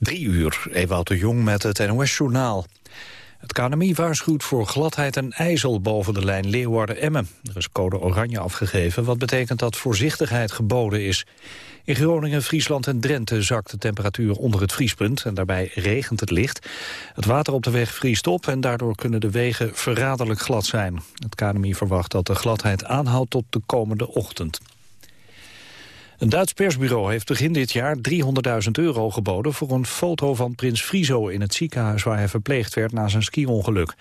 Drie uur, Ewout de Jong met het NOS-journaal. Het KNMI waarschuwt voor gladheid en ijzel boven de lijn Leeuwarden-Emmen. Er is code oranje afgegeven, wat betekent dat voorzichtigheid geboden is. In Groningen, Friesland en Drenthe zakt de temperatuur onder het vriespunt... en daarbij regent het licht. Het water op de weg vriest op en daardoor kunnen de wegen verraderlijk glad zijn. Het KNMI verwacht dat de gladheid aanhoudt tot de komende ochtend. Een Duits persbureau heeft begin dit jaar 300.000 euro geboden... voor een foto van prins Friso in het ziekenhuis waar hij verpleegd werd na zijn ski-ongeluk.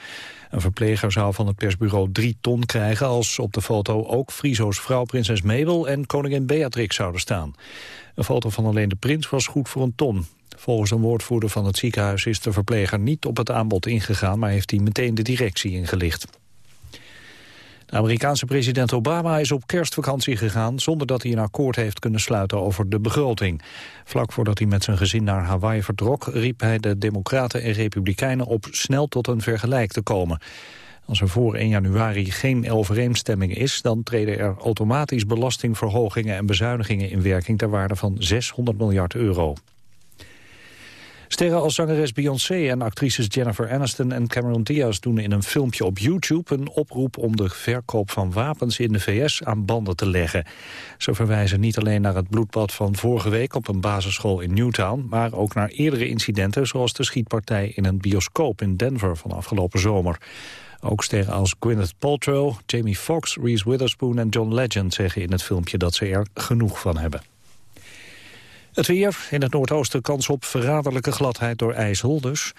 Een verpleger zou van het persbureau drie ton krijgen... als op de foto ook Friso's vrouw prinses Mabel en koningin Beatrix zouden staan. Een foto van alleen de prins was goed voor een ton. Volgens een woordvoerder van het ziekenhuis is de verpleger niet op het aanbod ingegaan... maar heeft hij meteen de directie ingelicht. De Amerikaanse president Obama is op kerstvakantie gegaan... zonder dat hij een akkoord heeft kunnen sluiten over de begroting. Vlak voordat hij met zijn gezin naar Hawaii vertrok... riep hij de Democraten en Republikeinen op snel tot een vergelijk te komen. Als er voor 1 januari geen overeenstemming is... dan treden er automatisch belastingverhogingen en bezuinigingen in werking... ter waarde van 600 miljard euro. Sterren als zangeres Beyoncé en actrices Jennifer Aniston en Cameron Diaz doen in een filmpje op YouTube een oproep om de verkoop van wapens in de VS aan banden te leggen. Ze verwijzen niet alleen naar het bloedbad van vorige week op een basisschool in Newtown, maar ook naar eerdere incidenten zoals de schietpartij in een bioscoop in Denver van afgelopen zomer. Ook sterren als Gwyneth Paltrow, Jamie Foxx, Reese Witherspoon en John Legend zeggen in het filmpje dat ze er genoeg van hebben. Het weer, in het noordoosten kans op verraderlijke gladheid door ijzel dus.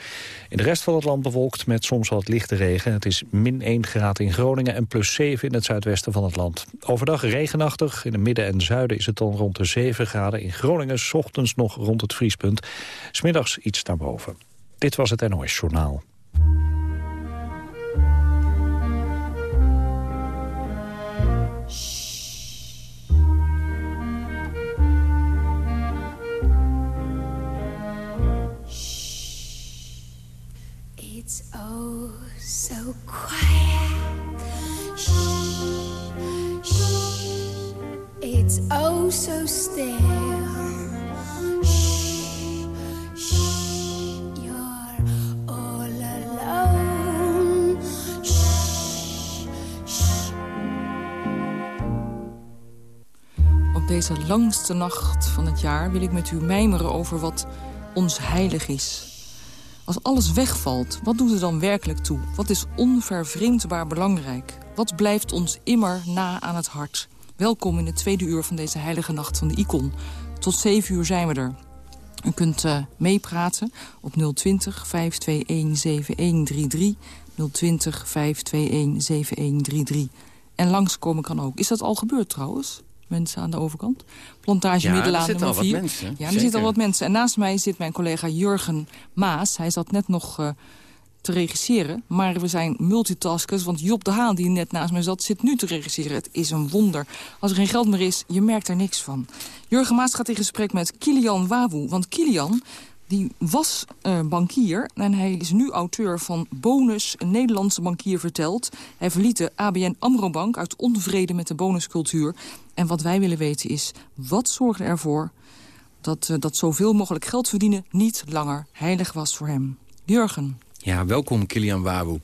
In de rest van het land bewolkt met soms wat lichte regen. Het is min 1 graad in Groningen en plus 7 in het zuidwesten van het land. Overdag regenachtig, in het midden en zuiden is het dan rond de 7 graden. In Groningen ochtends nog rond het vriespunt. Smiddags iets daarboven. Dit was het NOS Journaal. Langste nacht van het jaar wil ik met u mijmeren over wat ons heilig is. Als alles wegvalt, wat doet er dan werkelijk toe? Wat is onvervreemdbaar belangrijk? Wat blijft ons immer na aan het hart? Welkom in het tweede uur van deze heilige nacht van de Icon. Tot zeven uur zijn we er. U kunt uh, meepraten op 020 521 7133. 020 521 7133. En langskomen kan ook. Is dat al gebeurd trouwens? Mensen aan de overkant. Plantage ja, nummer 4. Ja, er zitten al wat mensen. En naast mij zit mijn collega Jurgen Maas. Hij zat net nog uh, te regisseren. Maar we zijn multitaskers, want Job de Haan, die net naast mij zat... zit nu te regisseren. Het is een wonder. Als er geen geld meer is, je merkt er niks van. Jurgen Maas gaat in gesprek met Kilian Wawu. Want Kilian die was uh, bankier en hij is nu auteur van Bonus, een Nederlandse bankier vertelt. Hij verliet de ABN AMRO Bank uit onvrede met de bonuscultuur. En wat wij willen weten is, wat zorgde ervoor dat, uh, dat zoveel mogelijk geld verdienen niet langer heilig was voor hem? Jurgen. Ja, welkom Kilian Wawu. Uh,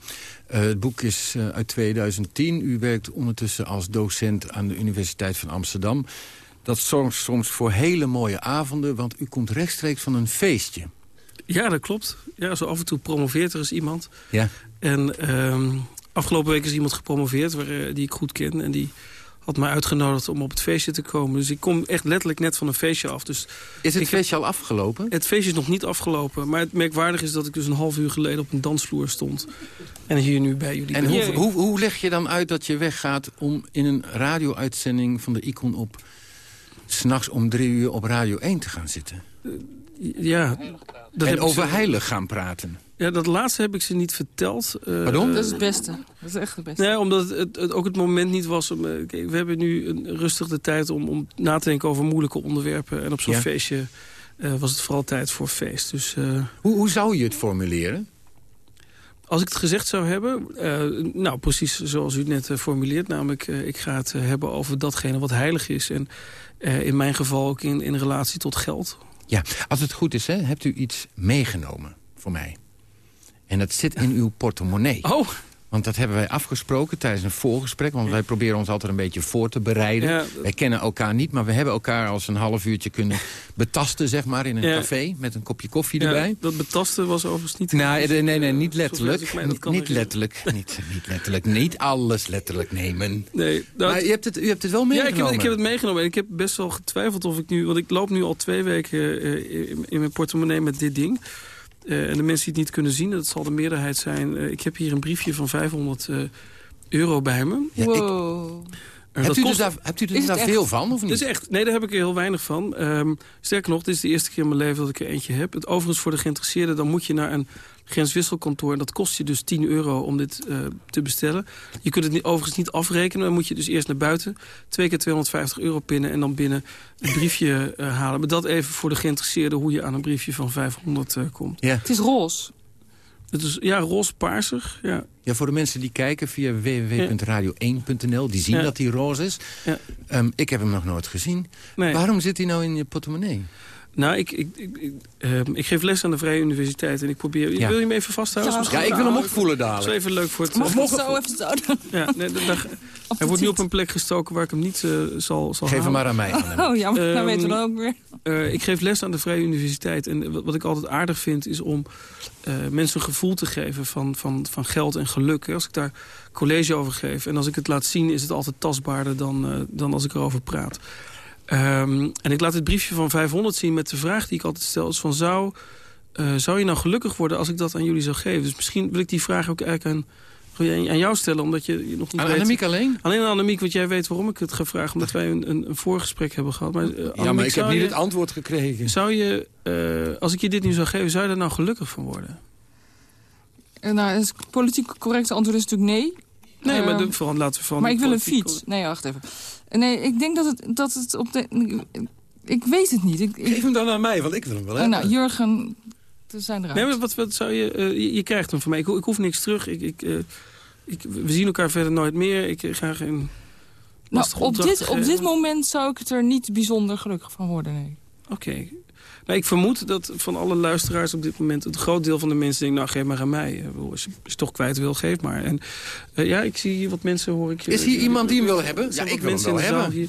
het boek is uit 2010. U werkt ondertussen als docent aan de Universiteit van Amsterdam. Dat soms, soms voor hele mooie avonden, want u komt rechtstreeks van een feestje. Ja, dat klopt. Ja, zo af en toe promoveert er eens iemand. Ja. En um, afgelopen week is iemand gepromoveerd waar, uh, die ik goed ken. En die had mij uitgenodigd om op het feestje te komen. Dus ik kom echt letterlijk net van een feestje af. Dus is het feestje al afgelopen? Het feestje is nog niet afgelopen. Maar het merkwaardig is dat ik dus een half uur geleden op een dansvloer stond. En hier nu bij jullie En hoe, hoe, hoe leg je dan uit dat je weggaat om in een radio-uitzending van de Icon op... s'nachts om drie uur op Radio 1 te gaan zitten? Uh, ja. Dat en over ze... heilig gaan praten? Ja, dat laatste heb ik ze niet verteld. Uh, Pardon? Dat is het beste. Dat is echt het beste. Nee, omdat het, het ook het moment niet was... Om, uh, kijk, we hebben nu een rustig de tijd om, om na te denken over moeilijke onderwerpen. En op zo'n ja. feestje uh, was het vooral tijd voor feest. Dus, hoe, hoe zou je het formuleren? Als ik het gezegd zou hebben, uh, nou precies zoals u het net uh, formuleert. Namelijk, uh, ik ga het hebben over datgene wat heilig is. En in mijn geval ook in, in relatie tot geld. Ja, als het goed is, hè, hebt u iets meegenomen voor mij. En dat zit in uw portemonnee. Oh, Want dat hebben wij afgesproken tijdens een voorgesprek. Want wij proberen ons altijd een beetje voor te bereiden. Ja. Wij kennen elkaar niet, maar we hebben elkaar als een half uurtje kunnen betasten, zeg maar, in een Ja. café. Met een kopje koffie ja, erbij. dat betasten was overigens niet... Nou, nee, nee, nee, niet letterlijk. Niet, niet letterlijk. niet, niet letterlijk. Niet alles letterlijk nemen. Nee, dat, Maar u hebt, het, u hebt het wel ja, meegenomen. ik heb, ik heb het meegenomen. En ik heb best wel getwijfeld of ik nu... Want ik loop nu al twee weken eh, in, in mijn portemonnee met dit ding. Eh, en de mensen die het niet kunnen zien, dat zal de meerderheid zijn. eh, ik heb hier een briefje van 500 eh, euro bij me. Ja, ik- wow. Eh, hebt, dat u kost- er daar, hebt u er Is daar echt? veel van, of niet? Dat is echt, nee, daar heb ik er heel weinig van. Ehm, sterker nog, dit is de eerste keer in mijn leven dat ik er eentje heb. Het overigens voor de geïnteresseerden, dan moet je naar een grenswisselkantoor. En dat kost je dus 10 euro om dit eh, te bestellen. Je kunt het niet, overigens niet afrekenen. Dan moet je dus eerst naar buiten. Twee keer 250 euro pinnen en dan binnen een briefje eh, halen. Maar dat even voor de geïnteresseerden hoe je aan een briefje van 500 eh, komt. Ja. Het is roze. Het is ja, roze paarsig. Ja. ja, voor de mensen die kijken via www.radio1.nl... die zien Ja. dat die roze is. Ja. Ehm, ik heb hem nog nooit gezien. Nee. Waarom zit hij nou in je portemonnee? Nou, ik, ik, ik, ik, ehm, ik geef les aan de Vrije Universiteit en ik probeer... Ja. Wil je hem even vasthouden? Ja, ik wil hem Nou, opvoelen Dat is dadelijk. even leuk voor het... Mag eh, ik zo even zo doen? Ja, nee, dat- dat- hij wordt nu op een plek gestoken waar ik hem niet eh, zal, zal Geef hem maar aan mij. Oh ja, maar dan Ehm, weten we dan ook weer. Eh, ik geef les aan de Vrije Universiteit. En wat, wat ik altijd aardig vind is om eh, mensen een gevoel te geven van, van, van geld en geluk. Als ik daar college over geef en als ik het laat zien... is het altijd tastbaarder dan, eh, dan als ik erover praat. Ehm, en ik laat het briefje van 500 zien met de vraag die ik altijd stel... is van zou, eh, zou je nou gelukkig worden als ik dat aan jullie zou geven? Dus misschien wil ik die vraag ook eigenlijk aan, aan jou stellen... omdat je, je nog niet Aan weet... Annemiek alleen? Alleen aan Annemiek, want jij weet waarom ik het ga vragen. Omdat wij een, een, een voorgesprek hebben gehad. Maar, eh, Ja, maar ik heb zou niet je- het antwoord gekregen. zou je, eh, als ik je dit nu zou geven, zou je daar nou gelukkig van worden? Nou, het politiek correcte antwoord is natuurlijk nee. Nee, maar de, vooral, laten we van... maar ik wil een fiets. Nee, wacht even. Nee, ik denk dat het, dat het op de... Ik weet het niet. Ik, ik, Geef hem dan aan mij, want ik wil hem wel oh, nou, Jurgen, er zijn eruit. Nee, maar wat, wat zou je, eh, je... je krijgt hem van mij. Ik, ik hoef niks terug. Ik, ik, eh, ik, we zien elkaar verder nooit meer. Ik eh, ga geen... nou, op, dit, op dit moment zou ik het er niet bijzonder gelukkig van worden, nee. Oké. Nou, ik vermoed dat van alle luisteraars op dit moment... het groot deel van de mensen denkt, nou, geef maar aan mij. Eh, Als je, als je toch kwijt wil, geef maar. En eh, ja, ik zie hier wat mensen, hoor ik... Is hier eh, iemand die hem wil hebben? Ja, ik wil hem wel hebben. hier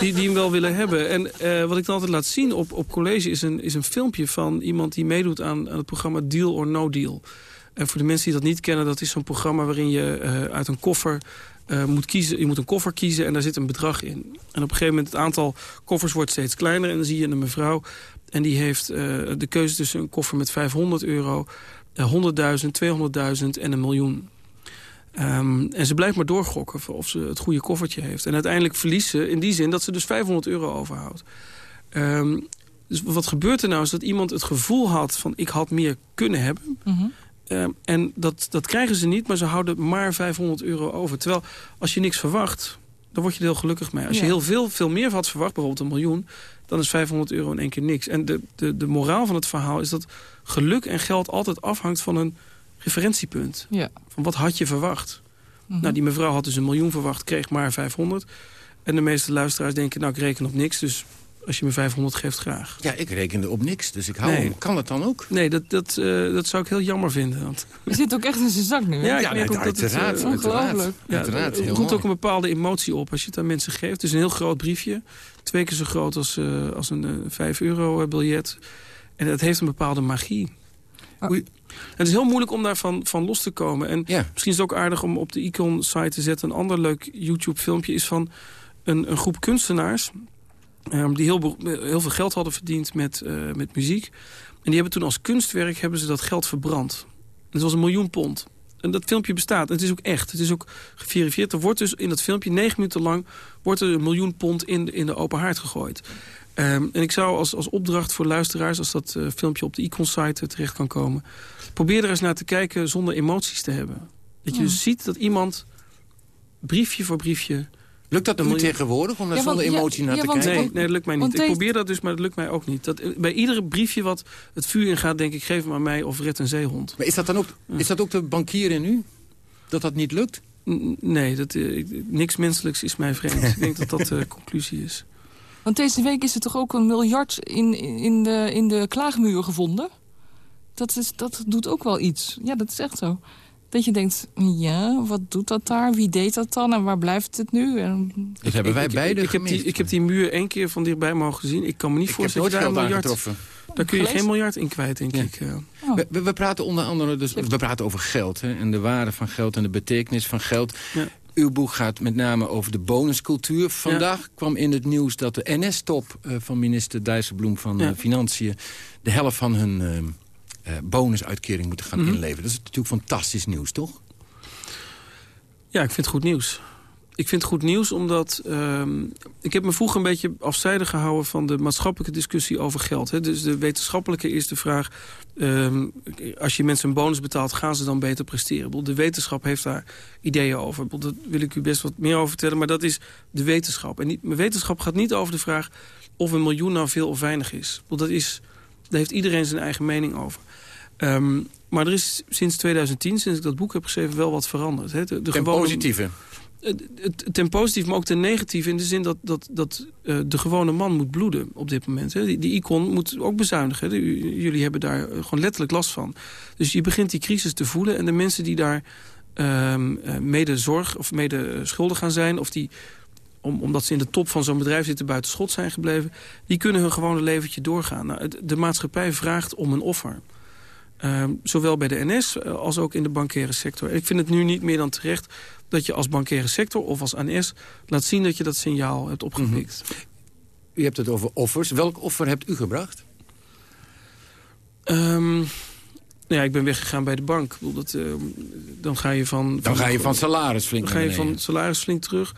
die, die hem wel willen hebben. En eh, wat ik dan altijd laat zien op, op college is een, is een filmpje van iemand die meedoet aan, aan het programma Deal or No Deal. En voor de mensen die dat niet kennen, dat is zo'n programma waarin je eh, uit een koffer eh, moet kiezen. Je moet een koffer kiezen en daar zit een bedrag in. En op een gegeven moment het aantal koffers wordt steeds kleiner. En dan zie je een mevrouw en die heeft eh, de keuze tussen een koffer met 500 euro, eh, 100.000, 200.000 en een miljoen. Ehm, en ze blijft maar doorgokken of ze het goede koffertje heeft. En uiteindelijk verliest ze in die zin dat ze dus 500 euro overhoudt. Ehm, dus wat gebeurt er nou is dat iemand het gevoel had van ik had meer kunnen hebben. Mhm. Ehm, en dat, dat krijgen ze niet, maar ze houden maar 500 euro over. Terwijl als je niks verwacht, dan word je er heel gelukkig mee. Als je heel veel, veel meer had verwacht, bijvoorbeeld een miljoen... dan is 500 euro in één keer niks. En de, de, de moraal van het verhaal is dat geluk en geld altijd afhangt van een referentiepunt. Ja. Van wat had je verwacht? Mhm. Nou, die mevrouw had dus een miljoen verwacht, kreeg maar 500. En de meeste luisteraars denken, nou, ik reken op niks. Dus als je me 500 geeft, graag. Ja, ik rekende op niks, dus ik hou Nee. hem. Kan het dan ook? Nee, dat, dat, eh, dat zou ik heel jammer vinden. Want, Je zit ook echt in zijn zak nu, hè? Ja, Ja, het, uiteraard, uiteraard. ongelooflijk. ja, Uiteraard, er komt mooi. ook een bepaalde emotie op als je het aan mensen geeft. Het is een heel groot briefje. Twee keer zo groot als, eh, als een eh, 5 euro eh, biljet. En het heeft een bepaalde magie. Ah. Het is heel moeilijk om daarvan van los te komen. En Ja. Misschien is het ook aardig om op de Icon-site te zetten. Een ander leuk YouTube-filmpje is van een, een groep kunstenaars... ehm, die heel, heel veel geld hadden verdiend met, eh, met muziek. En die hebben toen als kunstwerk hebben ze dat geld verbrand. Dat was een miljoen pond. En dat filmpje bestaat. Het is ook echt. Het is ook geverifieerd. Er wordt dus in dat filmpje negen minuten lang... wordt er een miljoen pond in, de- in de open haard gegooid. Ehm, en ik zou als, als opdracht voor luisteraars... als dat eh, filmpje op de Icon-site terecht kan komen... probeer er eens naar te kijken zonder emoties te hebben. Dat je Ja. dus ziet dat iemand briefje voor briefje... Lukt dat nu tegenwoordig om daar Ja, zonder ja, emotie naar ja, te want- kijken? Nee, nee, dat lukt mij niet. Want Ik probeer dat dus, maar dat lukt mij ook niet. Dat, bij iedere briefje wat het vuur ingaat, denk ik... geef hem aan mij of red een zeehond. Maar is dat dan ook, is dat ook de bankier in u? Dat dat niet lukt? N- Nee, dat, eh, ik- niks menselijks is mij vreemd. ik denk dat dat de conclusie is. Want deze week is er toch ook een miljard in, in, de, in de klaagmuur gevonden? Dat, is, dat doet ook wel iets. Ja, dat is echt zo. Dat je denkt, ja, wat doet dat daar? Wie deed dat dan? En waar blijft het nu? En... Dat hebben wij beide ik, ik, heb die, ik heb die muur één keer van dichtbij mogen zien. Ik kan me niet ik voorstellen dat daar een miljard... aangetroffen. Daar kun je geen miljard in kwijt, denk Ja. ik. eh. Oh. We, we- we praten onder andere dus, we praten over geld hè, en de waarde van geld en de betekenis van geld. Ja. Uw boek gaat met name over de bonuscultuur. Vandaag kwam in het nieuws dat de NS-top eh, van minister Dijsselbloem van Ja. eh, Financiën... de helft van hun bonusuitkering moeten gaan Mhm. inleveren. Dat is natuurlijk fantastisch nieuws, toch? Ja, ik vind het goed nieuws. Ik vind het goed nieuws omdat... ehm, ik heb me vroeger een beetje afzijdig gehouden... van de maatschappelijke discussie over geld. Hè. Dus de wetenschappelijke is de vraag... ehm, als je mensen een bonus betaalt, gaan ze dan beter presteren? De wetenschap heeft daar ideeën over. Daar wil ik u best wat meer over vertellen. Maar dat is de wetenschap. En niet, mijn wetenschap gaat niet over de vraag... of een miljoen nou veel of weinig is. Dat is daar heeft iedereen zijn eigen mening over. Ehm, maar er is sinds 2010, sinds ik dat boek heb geschreven, wel wat veranderd. Hè. De, de Ten gewone- positieve. ten positief, maar ook ten negatief... in de zin dat, dat, dat eh, de gewone man moet bloeden op dit moment. Hè. Die, die icon moet ook bezuinigen. hè. Jullie hebben daar eh, gewoon letterlijk last van. Dus je begint die crisis te voelen... en de mensen die daar eh, mede zorg of mede schuldig aan zijn... of die om, omdat ze in de top van zo'n bedrijf zitten buiten schot zijn gebleven... die kunnen hun gewone leventje doorgaan. Nou, de maatschappij vraagt om een offer. Ehm, zowel bij de NS eh, als ook in de bankaire sector. Ik vind het nu niet meer dan terecht dat je als bankaire sector of als NS... laat zien dat je dat signaal hebt opgepikt. U hebt het over offers. Welk offer hebt u gebracht? Ehm, nou ja, ik ben weggegaan bij de bank. Ik bedoel, dat, ehm, dan ga je van... Dan ga je van salaris flink Dan ga je van salaris flink terug.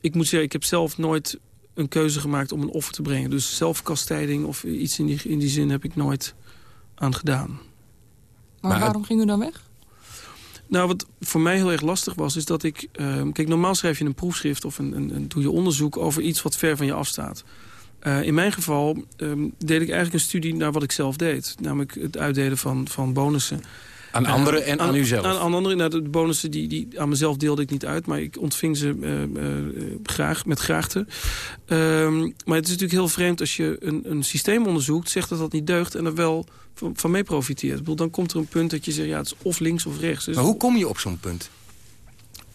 Ik moet zeggen, ik heb zelf nooit een keuze gemaakt om een offer te brengen. Dus zelfkastijding of iets in die, in die zin heb ik nooit aan gedaan. Maar, Maar- waarom ging u dan weg? Nou, wat voor mij heel erg lastig was, is dat ik... ehm, kijk, normaal schrijf je een proefschrift of een, een, een- doe je onderzoek over iets wat ver van je afstaat. Eh, in mijn geval ehm, deed ik eigenlijk een studie naar wat ik zelf deed. Namelijk het uitdelen van, van bonussen. Aan anderen en aan, uzelf. Aan, aan anderen. Nou, de bonussen die, die aan mezelf deelde ik niet uit. Maar ik ontving ze eh, graag, met graagte. Ehm, maar het is natuurlijk heel vreemd als je een, een systeem onderzoekt... zegt dat dat niet deugt en er wel van, van mee profiteert. Bedoel, dan komt er een punt dat je zegt... ja, het is of links of rechts. Dus Maar hoe kom je op zo'n punt?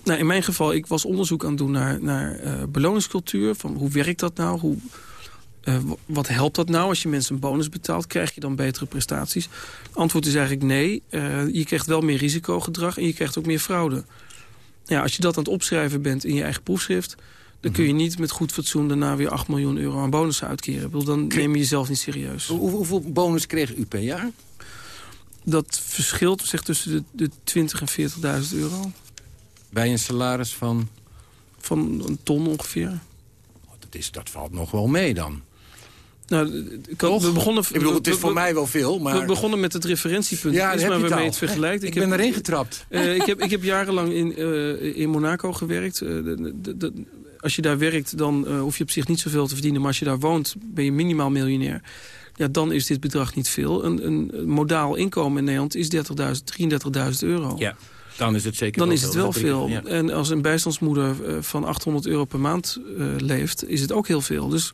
nou, in mijn geval, ik was onderzoek aan het doen naar, naar eh, beloningscultuur. Van hoe werkt dat nou? Hoe, eh, wat helpt dat nou? Als je mensen een bonus betaalt, krijg je dan betere prestaties? Antwoord is eigenlijk nee. Eh, je krijgt wel meer risicogedrag en je krijgt ook meer fraude. Ja, als je dat aan het opschrijven bent in je eigen proefschrift... dan kun je niet met goed fatsoen daarna weer 8 miljoen euro aan bonussen uitkeren. Ik bedoel, dan neem je jezelf niet serieus. Hoe- hoeveel bonus kreeg u per jaar? Dat verschilt zeg, tussen de, de 20 en 40.000 euro. Bij een salaris van... Van een ton ongeveer. Dat, is, dat valt nog wel mee dan. Nou, ik had- we begonnen, Ik bedoel, het is we- voor we- mij wel veel, maar... We begonnen met het referentiepunt. Ja, is heb maar waarmee het vergelijkt. ik, ben erin getrapt. eh, ik, heb, ik heb jarenlang in, eh, in Monaco gewerkt. Eh, de- de- de- als je daar werkt, dan hoef je op zich niet zoveel te verdienen. Maar als je daar woont, ben je minimaal miljonair. Ja, dan is dit bedrag niet veel. Een, een modaal inkomen in Nederland is 30.000, 33.000 euro. Ja, dan is het zeker Dan wel is het veel. wel veel. ja. En als een bijstandsmoeder van 800 euro per maand eh, leeft, is het ook heel veel. Dus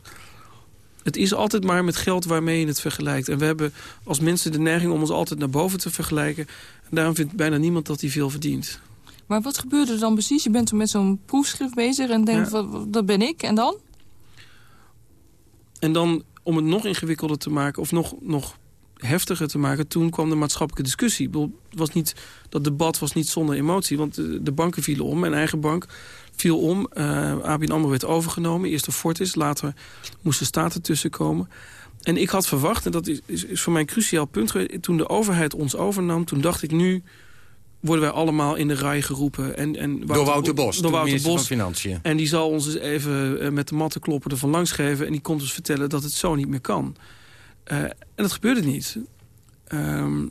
het is altijd maar met geld waarmee je het vergelijkt. En we hebben als mensen de neiging om ons altijd naar boven te vergelijken. En daarom vindt bijna niemand dat hij veel verdient. Maar wat gebeurde er dan precies? Je bent met zo'n proefschrift bezig en denkt, Ja. dat ben ik. En dan? En dan, om het nog ingewikkelder te maken, of nog, nog heftiger te maken... toen kwam de maatschappelijke discussie. Ik bedoel, Het was niet, dat debat was niet zonder emotie, want de, de banken vielen om. Mijn eigen bank viel om. Eh ABN AMRO werd overgenomen. Eerst de Fortis, later moest de staat ertussen komen. En ik had verwacht, en dat is, is, is voor mij een cruciaal punt... toen de overheid ons overnam, toen dacht ik nu worden wij allemaal in de rij geroepen. En, en Door Wouter Bos, Door de Wouter Bos. van Financiën. En die zal ons eens even eh, met de matten kloppen ervan langs geven. En die komt ons vertellen dat het zo niet meer kan. Eh, en dat gebeurde niet. Ehm,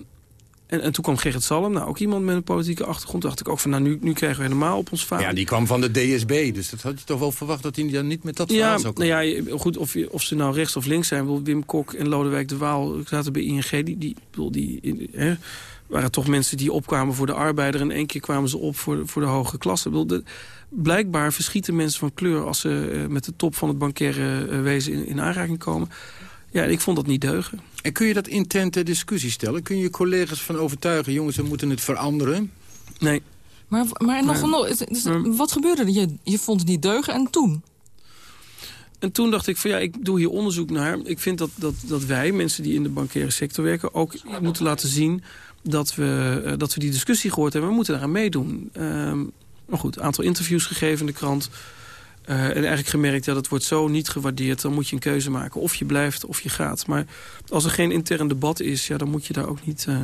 en, en toen kwam Gerrit Salm, nou ook iemand met een politieke achtergrond. dacht ik ook van, nou nu, nu krijgen we helemaal op ons vader. Ja, die kwam van de DSB, dus dat had je toch wel verwacht... dat hij dan niet met dat Ja, verhaal zou komen. nou ja, goed, of, of ze nou rechts of links zijn. Bedoel, Wim Kok en Lodewijk de Waal zaten bij ING. Die, die, bedoel, die, hè, waren toch mensen die opkwamen voor de arbeider... en één keer kwamen ze op voor, voor de hoge klasse. De, blijkbaar verschieten mensen van kleur... als ze eh, met de top van het bankaire eh, wezen in, in aanraking komen. Ja, ik vond dat niet deugen. En kun je dat intern ter discussie stellen? Kun je je collega's van overtuigen... jongens, we moeten het veranderen? Nee. Maar, maar nog, nog wat gebeurde er? Je, je vond het niet deugen en toen? En toen dacht ik van ja, ik doe hier onderzoek naar. Ik vind dat, dat, dat wij, mensen die in de bankaire sector werken... ook moeten laten zien dat we, uh, dat we die discussie gehoord hebben. We moeten daaraan meedoen. Uh, maar goed, een aantal interviews gegeven in de krant. Uh, en eigenlijk gemerkt, ja, dat wordt zo niet gewaardeerd. Dan moet je een keuze maken. Of je blijft of je gaat. Maar als er geen intern debat is, ja, dan moet je daar ook niet, uh,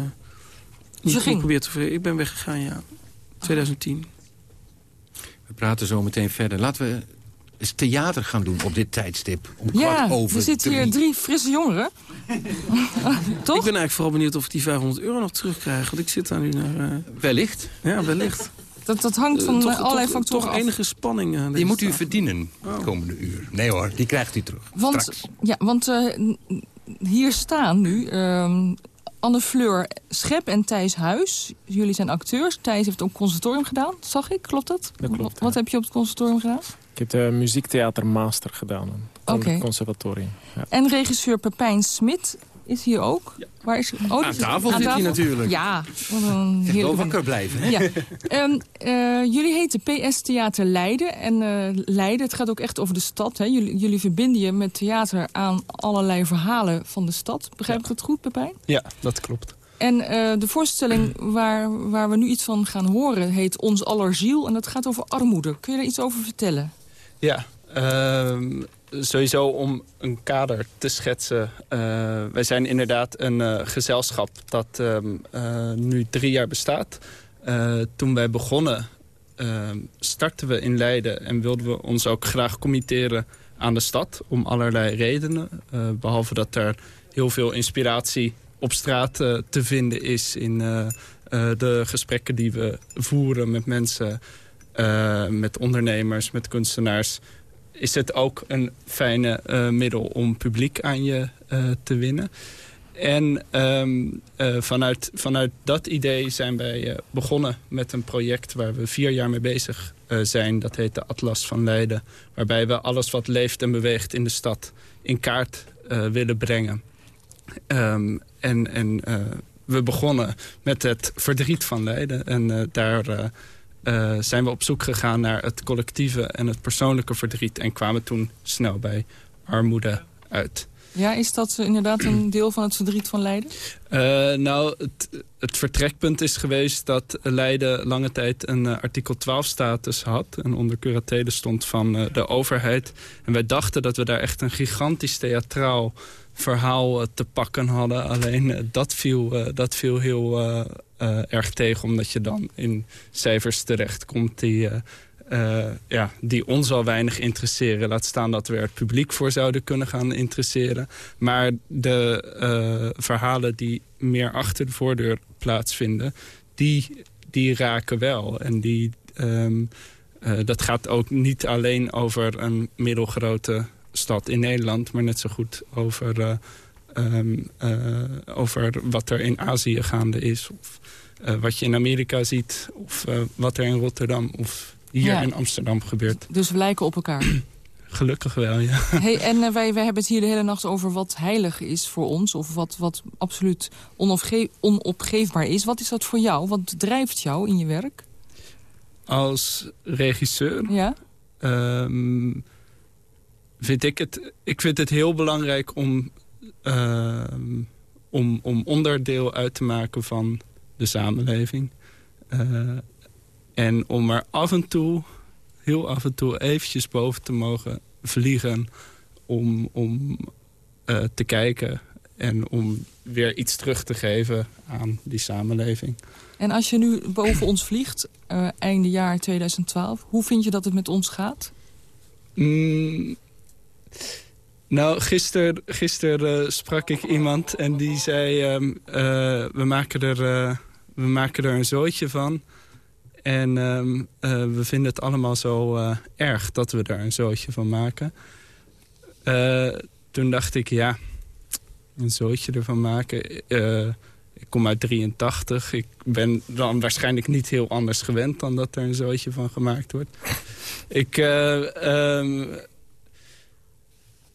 niet proberen te... Ik ben weggegaan, ja. 2010. We praten zo meteen verder. Laten we eens theater gaan doen op dit tijdstip. Om ja, kwart over er zitten hier drie frisse jongeren. Toch? Ik ben eigenlijk vooral benieuwd of ik die 500 euro nog terugkrijg. Want ik zit daar nu naar... Uh... Wellicht. Ja, wellicht. Dat, dat hangt van uh, toch, allerlei toch, factoren toch enige spanning. Uh, die moet u verdienen oh. komende uur. Nee hoor, die krijgt u terug. Want, Straks. ja, want hier staan nu ehm, Anne Fleur Schep en Thijs Huis. Jullie zijn acteurs. Thijs heeft ook conservatorium gedaan, zag ik. Klopt dat? Dat klopt. Wat heb je op het conservatorium gedaan? Ik heb de muziektheater master gedaan aan okay. het conservatorium. Ja. En regisseur Pepijn Smit is hier ook. Ja. Waar is, oh, aan tafel zit hij natuurlijk. Ja. Wakker blijven. Ja. um, uh, jullie heten PS Theater Leiden. En uh, Leiden, het gaat ook echt over de stad. Hè? Jullie, jullie verbinden je met theater aan allerlei verhalen van de stad. Begrijp ik ja. dat goed, Pepijn? Ja, dat klopt. En uh, de voorstelling waar, waar we nu iets van gaan horen heet Ons Allerziel. En dat gaat over armoede. Kun je daar iets over vertellen? Ja, uh, sowieso om een kader te schetsen. Uh, wij zijn inderdaad een uh, gezelschap dat uh, nu drie jaar bestaat. toen wij begonnen ehm, startten we in Leiden en wilden we ons ook graag committeren aan de stad. Om allerlei redenen. behalve dat er heel veel inspiratie op straat te vinden is in de gesprekken die we voeren met mensen... met ondernemers, met kunstenaars is het ook een fijne uh, middel om publiek aan je uh, te winnen. En um, uh, vanuit, vanuit dat idee zijn wij begonnen met een project... waar we vier jaar mee bezig zijn. Dat heet de Atlas van Leiden. Waarbij we alles wat leeft en beweegt in de stad in kaart willen brengen. Um, en en we begonnen met het verdriet van Leiden. En daar uh, zijn we op zoek gegaan naar het collectieve en het persoonlijke verdriet... en kwamen toen snel bij armoede uit. Ja, is dat inderdaad een deel van het verdriet van Leiden? Uh, nou, het, het, vertrekpunt is geweest dat Leiden lange tijd een uh, artikel 12-status had... en onder curatele stond van de overheid. En wij dachten dat we daar echt een gigantisch theatraal verhaal te pakken hadden. Alleen dat, viel, dat viel heel erg tegen. Omdat je dan in cijfers terechtkomt die, ja, die ons al weinig interesseren. Laat staan dat we er het publiek voor zouden kunnen gaan interesseren. Maar de verhalen die meer achter de voordeur plaatsvinden... die, die raken wel. En die, um, dat gaat ook niet alleen over een middelgrote stad in Nederland... maar net zo goed over... Um, uh, over wat er in Azië gaande is. Of uh, wat je in Amerika ziet. Of wat er in Rotterdam of hier ja. in Amsterdam gebeurt. Dus we lijken op elkaar. Gelukkig wel, ja. Hey, en wij, wij hebben het hier de hele nacht over wat heilig is voor ons. Of wat, wat absoluut onopgeefbaar is. Wat is dat voor jou? Wat drijft jou in je werk? Als regisseur? Ja. Um, vind ik het... Ik vind het heel belangrijk om... Uh, om, om onderdeel uit te maken van de samenleving. Uh, en om er af en toe, heel af en toe, eventjes boven te mogen vliegen... om, om uh, te kijken en om weer iets terug te geven aan die samenleving. En als je nu boven ons vliegt, uh, einde jaar 2012... hoe vind je dat het met ons gaat? Mm, nou, gisteren gister, uh, sprak ik iemand en die zei... Uh, uh, we maken er we maken er een zootje van. En uh, we vinden het allemaal zo erg dat we daar een zootje van maken. Toen dacht ik, ja, een zootje ervan maken. ik kom uit 83. Ik ben dan waarschijnlijk niet heel anders gewend... dan dat er een zootje van gemaakt wordt. Ik... Uh,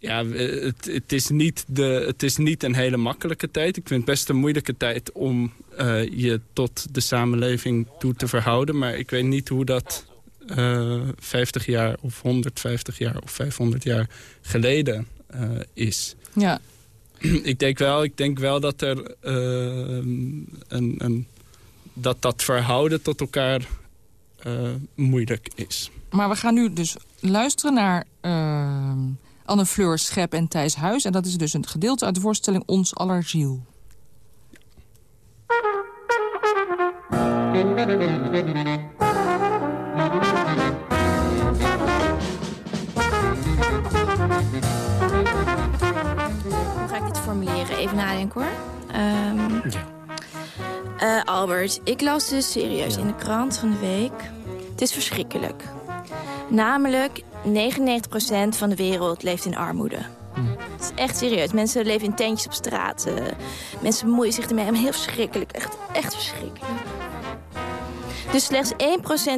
ja, het, het, is niet de, het is niet een hele makkelijke tijd. Ik vind het best een moeilijke tijd om uh, je tot de samenleving toe te verhouden. Maar ik weet niet hoe dat uh, 50 jaar of 150 jaar of 500 jaar geleden uh, is. Ja. ik, denk wel, ik denk wel dat er een, een, dat, dat verhouden tot elkaar moeilijk is. Maar we gaan nu dus luisteren naar Anne Fleur Schep en Thijs Huis. En dat is dus een gedeelte uit de voorstelling Ons aller ziel. Hoe ga ik dit formuleren? Even nadenken hoor. Um, ja. Uh, Albert, ik las dus serieus in de krant van de week. Het is verschrikkelijk. Namelijk, 99% van de wereld leeft in armoede. Het is echt serieus. Mensen leven in tentjes op straat. Uh, mensen bemoeien zich ermee. Heel verschrikkelijk. Echt, echt verschrikkelijk. Dus slechts 1%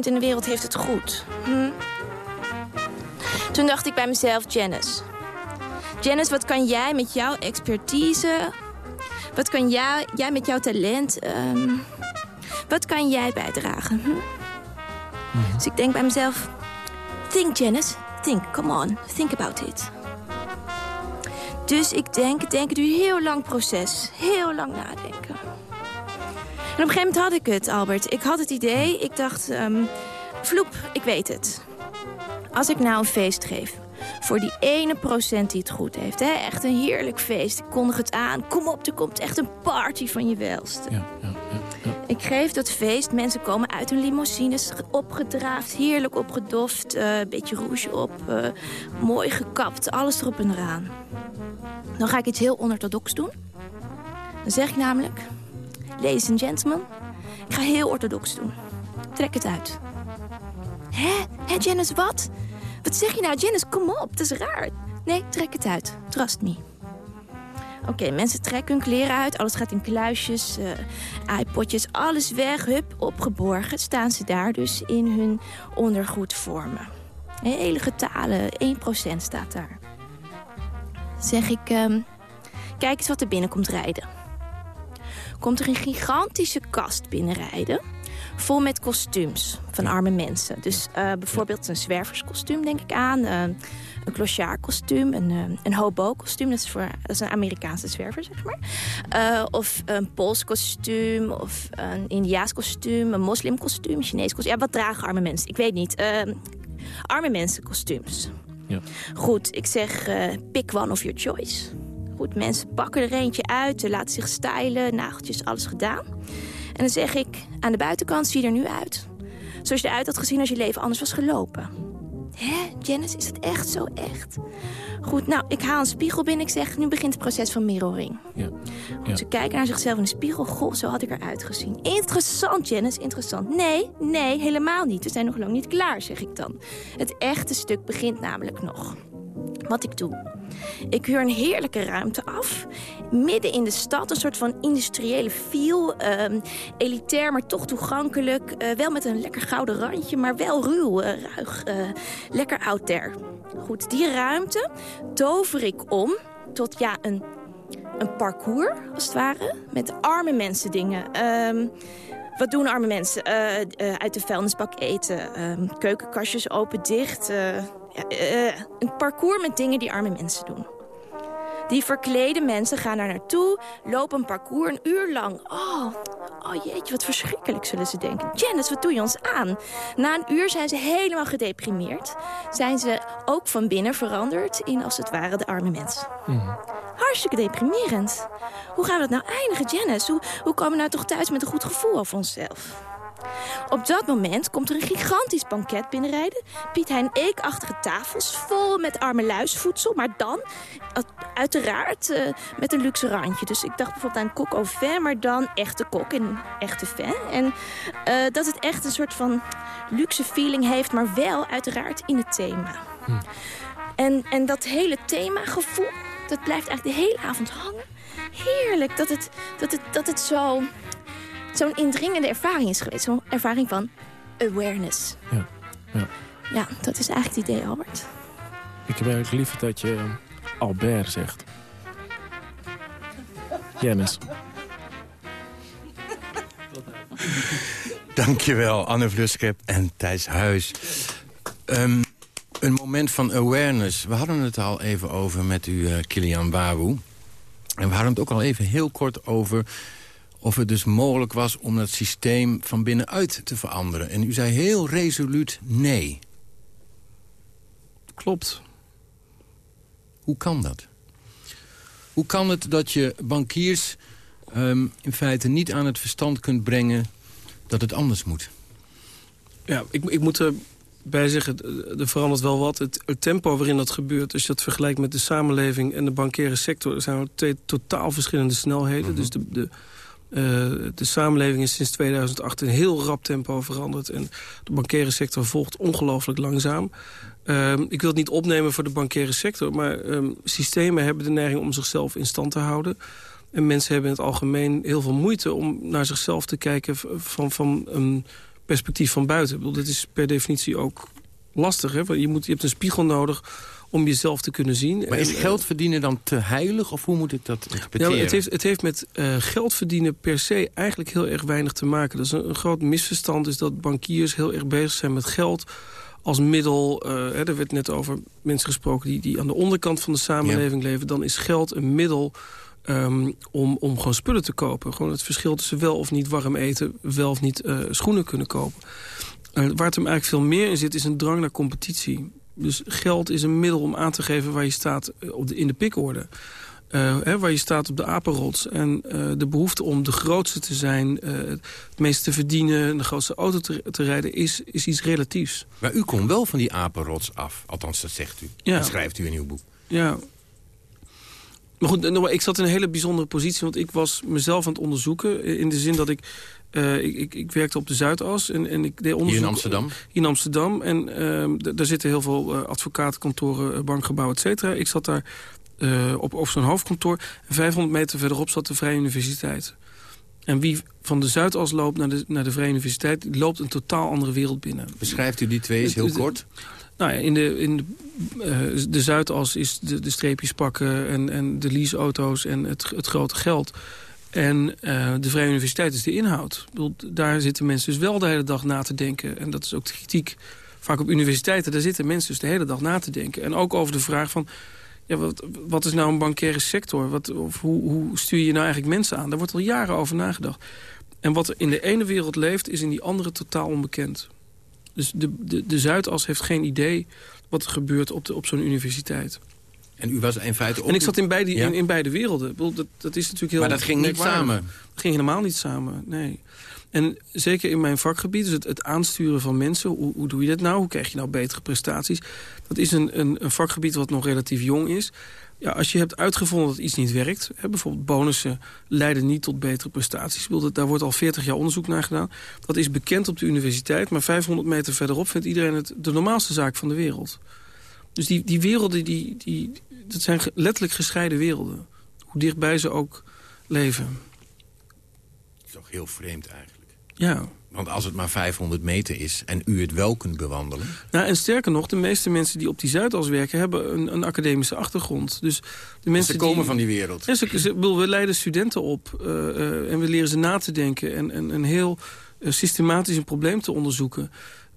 in de wereld heeft het goed. Hm? Toen dacht ik bij mezelf, Janice. Janice, wat kan jij met jouw expertise... Wat kan jij, jij met jouw talent... Um, wat kan jij bijdragen? Hm? Mhm. Dus ik denk bij mezelf... Think, Janice. Think. Come on. Think about it. Dus ik denk, denk, het een heel lang proces. Heel lang nadenken. En op een gegeven moment had ik het, Albert. Ik had het idee, ik dacht, um, vloep, ik weet het. Als ik nou een feest geef voor die ene procent die het goed heeft. Hè? Echt een heerlijk feest. Ik kondig het aan. Kom op, er komt echt een party van je welste. Ja, ja, ja, ik geef dat feest. Mensen komen uit hun limousines, opgedraafd, heerlijk opgedoft. Een uh, beetje rouge op, uh, mooi gekapt, alles erop en eraan. Dan ga ik iets heel onorthodox doen. Dan zeg ik namelijk... Ladies and gentlemen, ik ga heel orthodox doen. Trek het uit. Hè? Hè, Janice, wat? Wat zeg je nou, Janice? Kom op, dat is raar. Nee, trek het uit. Trust me. Oké, mensen trekken hun kleren uit. Alles gaat in kluisjes, uh, iPodjes, alles weg. Hup, opgeborgen. Staan ze daar dus in hun ondergoed vormen. Hele getalen, 1% staat daar. Zeg ik, um, kijk eens wat er binnenkomt rijden. Komt er een gigantische kast binnenrijden vol met kostuums van arme mensen. Dus uh, bijvoorbeeld een zwerverskostuum, denk ik aan. Uh, een clochard-kostuum, een, uh, een hobo-kostuum. Dat, is voor, dat is een Amerikaanse zwerver, zeg maar. of een Pools kostuum, of een Indiaas kostuum, een moslimkostuum, een Chinees kostuum. Ja, wat dragen arme mensen? Ik weet niet. arme mensen kostuums. Ja. Goed, ik zeg pick one of your choice. Goed, mensen pakken er eentje uit, laten zich stylen, nageltjes, alles gedaan. En dan zeg ik, aan de buitenkant zie je er nu uit. Zoals je eruit had gezien als je leven anders was gelopen. Hè, Janice, is het echt zo echt? Goed, nou, ik haal een spiegel binnen. Ik zeg, nu begint het proces van mirroring. Ja. Ze kijken naar zichzelf in de spiegel. Goh, zo had ik eruit gezien. Interessant, Janice, interessant. Nee, nee, helemaal niet. We zijn nog lang niet klaar, zeg ik dan. Het echte stuk begint namelijk nog. Wat ik doe. Ik huur een heerlijke ruimte af. Midden in de stad, een soort van industriële feel. Uh, elitair, maar toch toegankelijk. Uh, wel met een lekker gouden randje, maar wel ruw, uh, ruig. Uh, lekker out there. Goed, die ruimte tover ik om tot ja, een, een parcours, als het ware. Met arme mensen dingen. Uh, wat doen arme mensen? Uit de vuilnisbak eten, uh, keukenkastjes open, dicht. Een parcours met dingen die arme mensen doen. Die verklede mensen gaan daar naartoe, lopen een parcours een uur lang. Oh, oh jeetje, wat verschrikkelijk zullen ze denken. Janice, wat doe je ons aan? Na een uur zijn ze helemaal gedeprimeerd. Zijn ze ook van binnen veranderd in, als het ware, de arme mens. Mm. Hartstikke deprimerend. Hoe gaan we dat nou eindigen, Janice? Hoe, hoe komen we nou toch thuis met een goed gevoel over onszelf? Op dat moment komt er een gigantisch banket binnenrijden. Piet hij een eekachtige tafels vol met armeluisvoedsel. Maar dan, uiteraard, uh, met een luxe randje. Dus ik dacht bijvoorbeeld aan kok au vin, maar dan echte kok en echte vin. En uh, dat het echt een soort van luxe feeling heeft, maar wel uiteraard in het thema. Hm. En, en dat hele themagevoel dat blijft eigenlijk de hele avond hangen. Heerlijk dat het, dat het, dat het zo, zo'n indringende ervaring is geweest. Zo'n ervaring van awareness. Ja, ja. Ja, dat is eigenlijk het idee, Albert. Ik heb eigenlijk liever dat je eh, Albert zegt. Jennis. Dankjewel, Anne Vluskep en Thijs Huis. Ehm, een moment van awareness. We hadden het al even over met u, uh, Kilian Wawu. En we hadden het ook al even heel kort over of het dus mogelijk was om het systeem van binnenuit te veranderen. En u zei heel resoluut nee. Klopt. Hoe kan dat? Hoe kan het dat je bankiers ehm, in feite niet aan het verstand kunt brengen dat het anders moet? Ja, ik, ik moet erbij zeggen, er verandert wel wat. Het, het, tempo waarin dat gebeurt, als je dat vergelijkt met de samenleving en de bankaire sector... zijn er twee totaal verschillende snelheden. Dus de, de, uh, de samenleving is sinds 2008 in heel rap tempo veranderd. En de bankaire sector volgt ongelooflijk langzaam. Uh, ik wil het niet opnemen voor de bankaire sector... maar um, systemen hebben de neiging om zichzelf in stand te houden. En mensen hebben in het algemeen heel veel moeite... om naar zichzelf te kijken van, van een perspectief van buiten. Ik dat is per definitie ook lastig. Hè? Je, moet, je hebt een spiegel nodig om jezelf te kunnen zien. Maar is geld verdienen dan te heilig? Of hoe moet ik dat interpreteren? Ja, het, heeft, het heeft met uh, geld verdienen per se eigenlijk heel erg weinig te maken. Dat is een, een groot misverstand is dat bankiers heel erg bezig zijn met geld als middel, uh, er werd net over mensen gesproken die, die aan de onderkant van de samenleving ja. leven. Dan is geld een middel um, om, om gewoon spullen te kopen. Gewoon het verschil tussen wel of niet warm eten, wel of niet uh, schoenen kunnen kopen. Uh, waar het hem eigenlijk veel meer in zit, is een drang naar competitie. Dus geld is een middel om aan te geven waar je staat op de, in de pikorde. Uh, hè, waar je staat op de apenrots. En uh, de behoefte om de grootste te zijn, uh, het meeste te verdienen... de grootste auto te, te, rijden, is, is iets relatiefs. Maar u komt wel van die apenrots af. Althans, dat zegt u. Ja. Dat schrijft u in uw boek. Ja. Maar goed, ik zat in een hele bijzondere positie... want ik was mezelf aan het onderzoeken. In de zin dat ik... ik, ik, ik, werkte op de Zuidas en, en ik deed onderzoek... Hier in Amsterdam? In Amsterdam. En daar zitten heel veel advocatenkantoren, bankgebouwen, et cetera. Ik zat daar op, op zo'n hoofdkantoor. En 500 meter verderop zat de Vrije Universiteit. En wie van de Zuidas loopt naar de, naar de Vrije Universiteit... loopt een totaal andere wereld binnen. Beschrijft u die twee eens heel kort? Nou ja, in de, in de, uh, de Zuidas is de, de streepjes pakken en, en de leaseauto's en het, het grote geld. En uh, de Vrije Universiteit is de inhoud. Bedoel, daar zitten mensen dus wel de hele dag na te denken. En dat is ook de kritiek vaak op universiteiten. Daar zitten mensen dus de hele dag na te denken. En ook over de vraag van ja, wat, wat is nou een bankaire sector? Wat, of hoe, hoe stuur je nou eigenlijk mensen aan? Daar wordt al jaren over nagedacht. En wat er in de ene wereld leeft, is in die andere totaal onbekend. Dus de, de, de Zuidas heeft geen idee wat er gebeurt op, op zo'n universiteit. En u was in feite ook... En ik zat in beide, ja? in, in, beide werelden. Dat, dat is natuurlijk heel maar dat ging niet samen? Dat ging helemaal niet samen, nee. En zeker in mijn vakgebied, dus het, het aansturen van mensen... Hoe, hoe, doe je dat nou? Hoe krijg je nou betere prestaties? Dat is een, een, een vakgebied wat nog relatief jong is. Ja, als je hebt uitgevonden dat iets niet werkt... Hè, bijvoorbeeld bonussen leiden niet tot betere prestaties. Daar wordt al 40 jaar onderzoek naar gedaan. Dat is bekend op de universiteit, maar 500 meter verderop... vindt iedereen het de normaalste zaak van de wereld. Dus die, die werelden, die, die, dat zijn letterlijk gescheiden werelden. Hoe dichtbij ze ook leven. Dat is toch heel vreemd eigenlijk. Ja. Want als het maar 500 meter is en u het wel kunt bewandelen... Nou, en sterker nog, de meeste mensen die op die Zuidas werken... hebben een, een academische achtergrond. Dus de mensen ze komen die, van die wereld. Ja, ze, ze, we leiden studenten op uh, uh, en we leren ze na te denken... en, en een heel uh, systematisch een probleem te onderzoeken.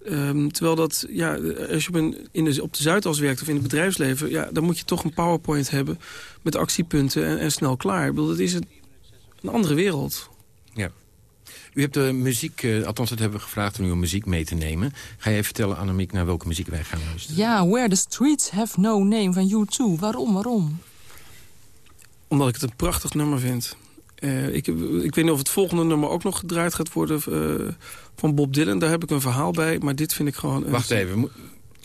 Um, terwijl dat, ja, als je op, een, in de, op de Zuidas werkt of in het bedrijfsleven... Ja, dan moet je toch een powerpoint hebben met actiepunten en, en snel klaar. Ik bedoel, dat is een, een andere wereld. Ja. U hebt de muziek, uh, althans dat hebben we gevraagd om uw muziek mee te nemen. Ga jij vertellen, Annemiek, naar welke muziek wij gaan luisteren? Ja, Where the Streets Have No Name van U2. Waarom, waarom? Omdat ik het een prachtig nummer vind. Uh, ik, ik weet niet of het volgende nummer ook nog gedraaid gaat worden uh, van Bob Dylan. Daar heb ik een verhaal bij, maar dit vind ik gewoon... Wacht even, Mo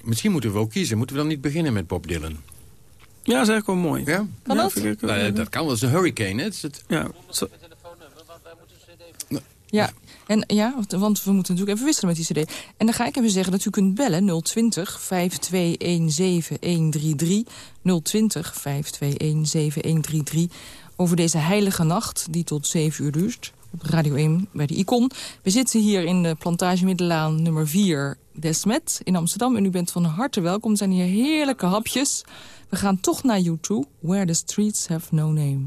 misschien moeten we ook kiezen. Moeten we dan niet beginnen met Bob Dylan? Ja, dat is eigenlijk wel mooi. Ja? Kan ja, dat? Ik, nou, dat kan, dat is een hurricane, hè? Het is het... Ja, zo, Ja, en, ja, want we moeten natuurlijk even wisselen met die cd. En dan ga ik even zeggen dat u kunt bellen 020 5217 133. 020 5217 133 over deze heilige nacht die tot 7 uur duurt. Op Radio 1 bij de Icon. We zitten hier in de plantage Middelaan nummer 4 Desmet in Amsterdam. En u bent van harte welkom. Zijn hier heerlijke hapjes. We gaan toch naar U2, Where the Streets Have No Name.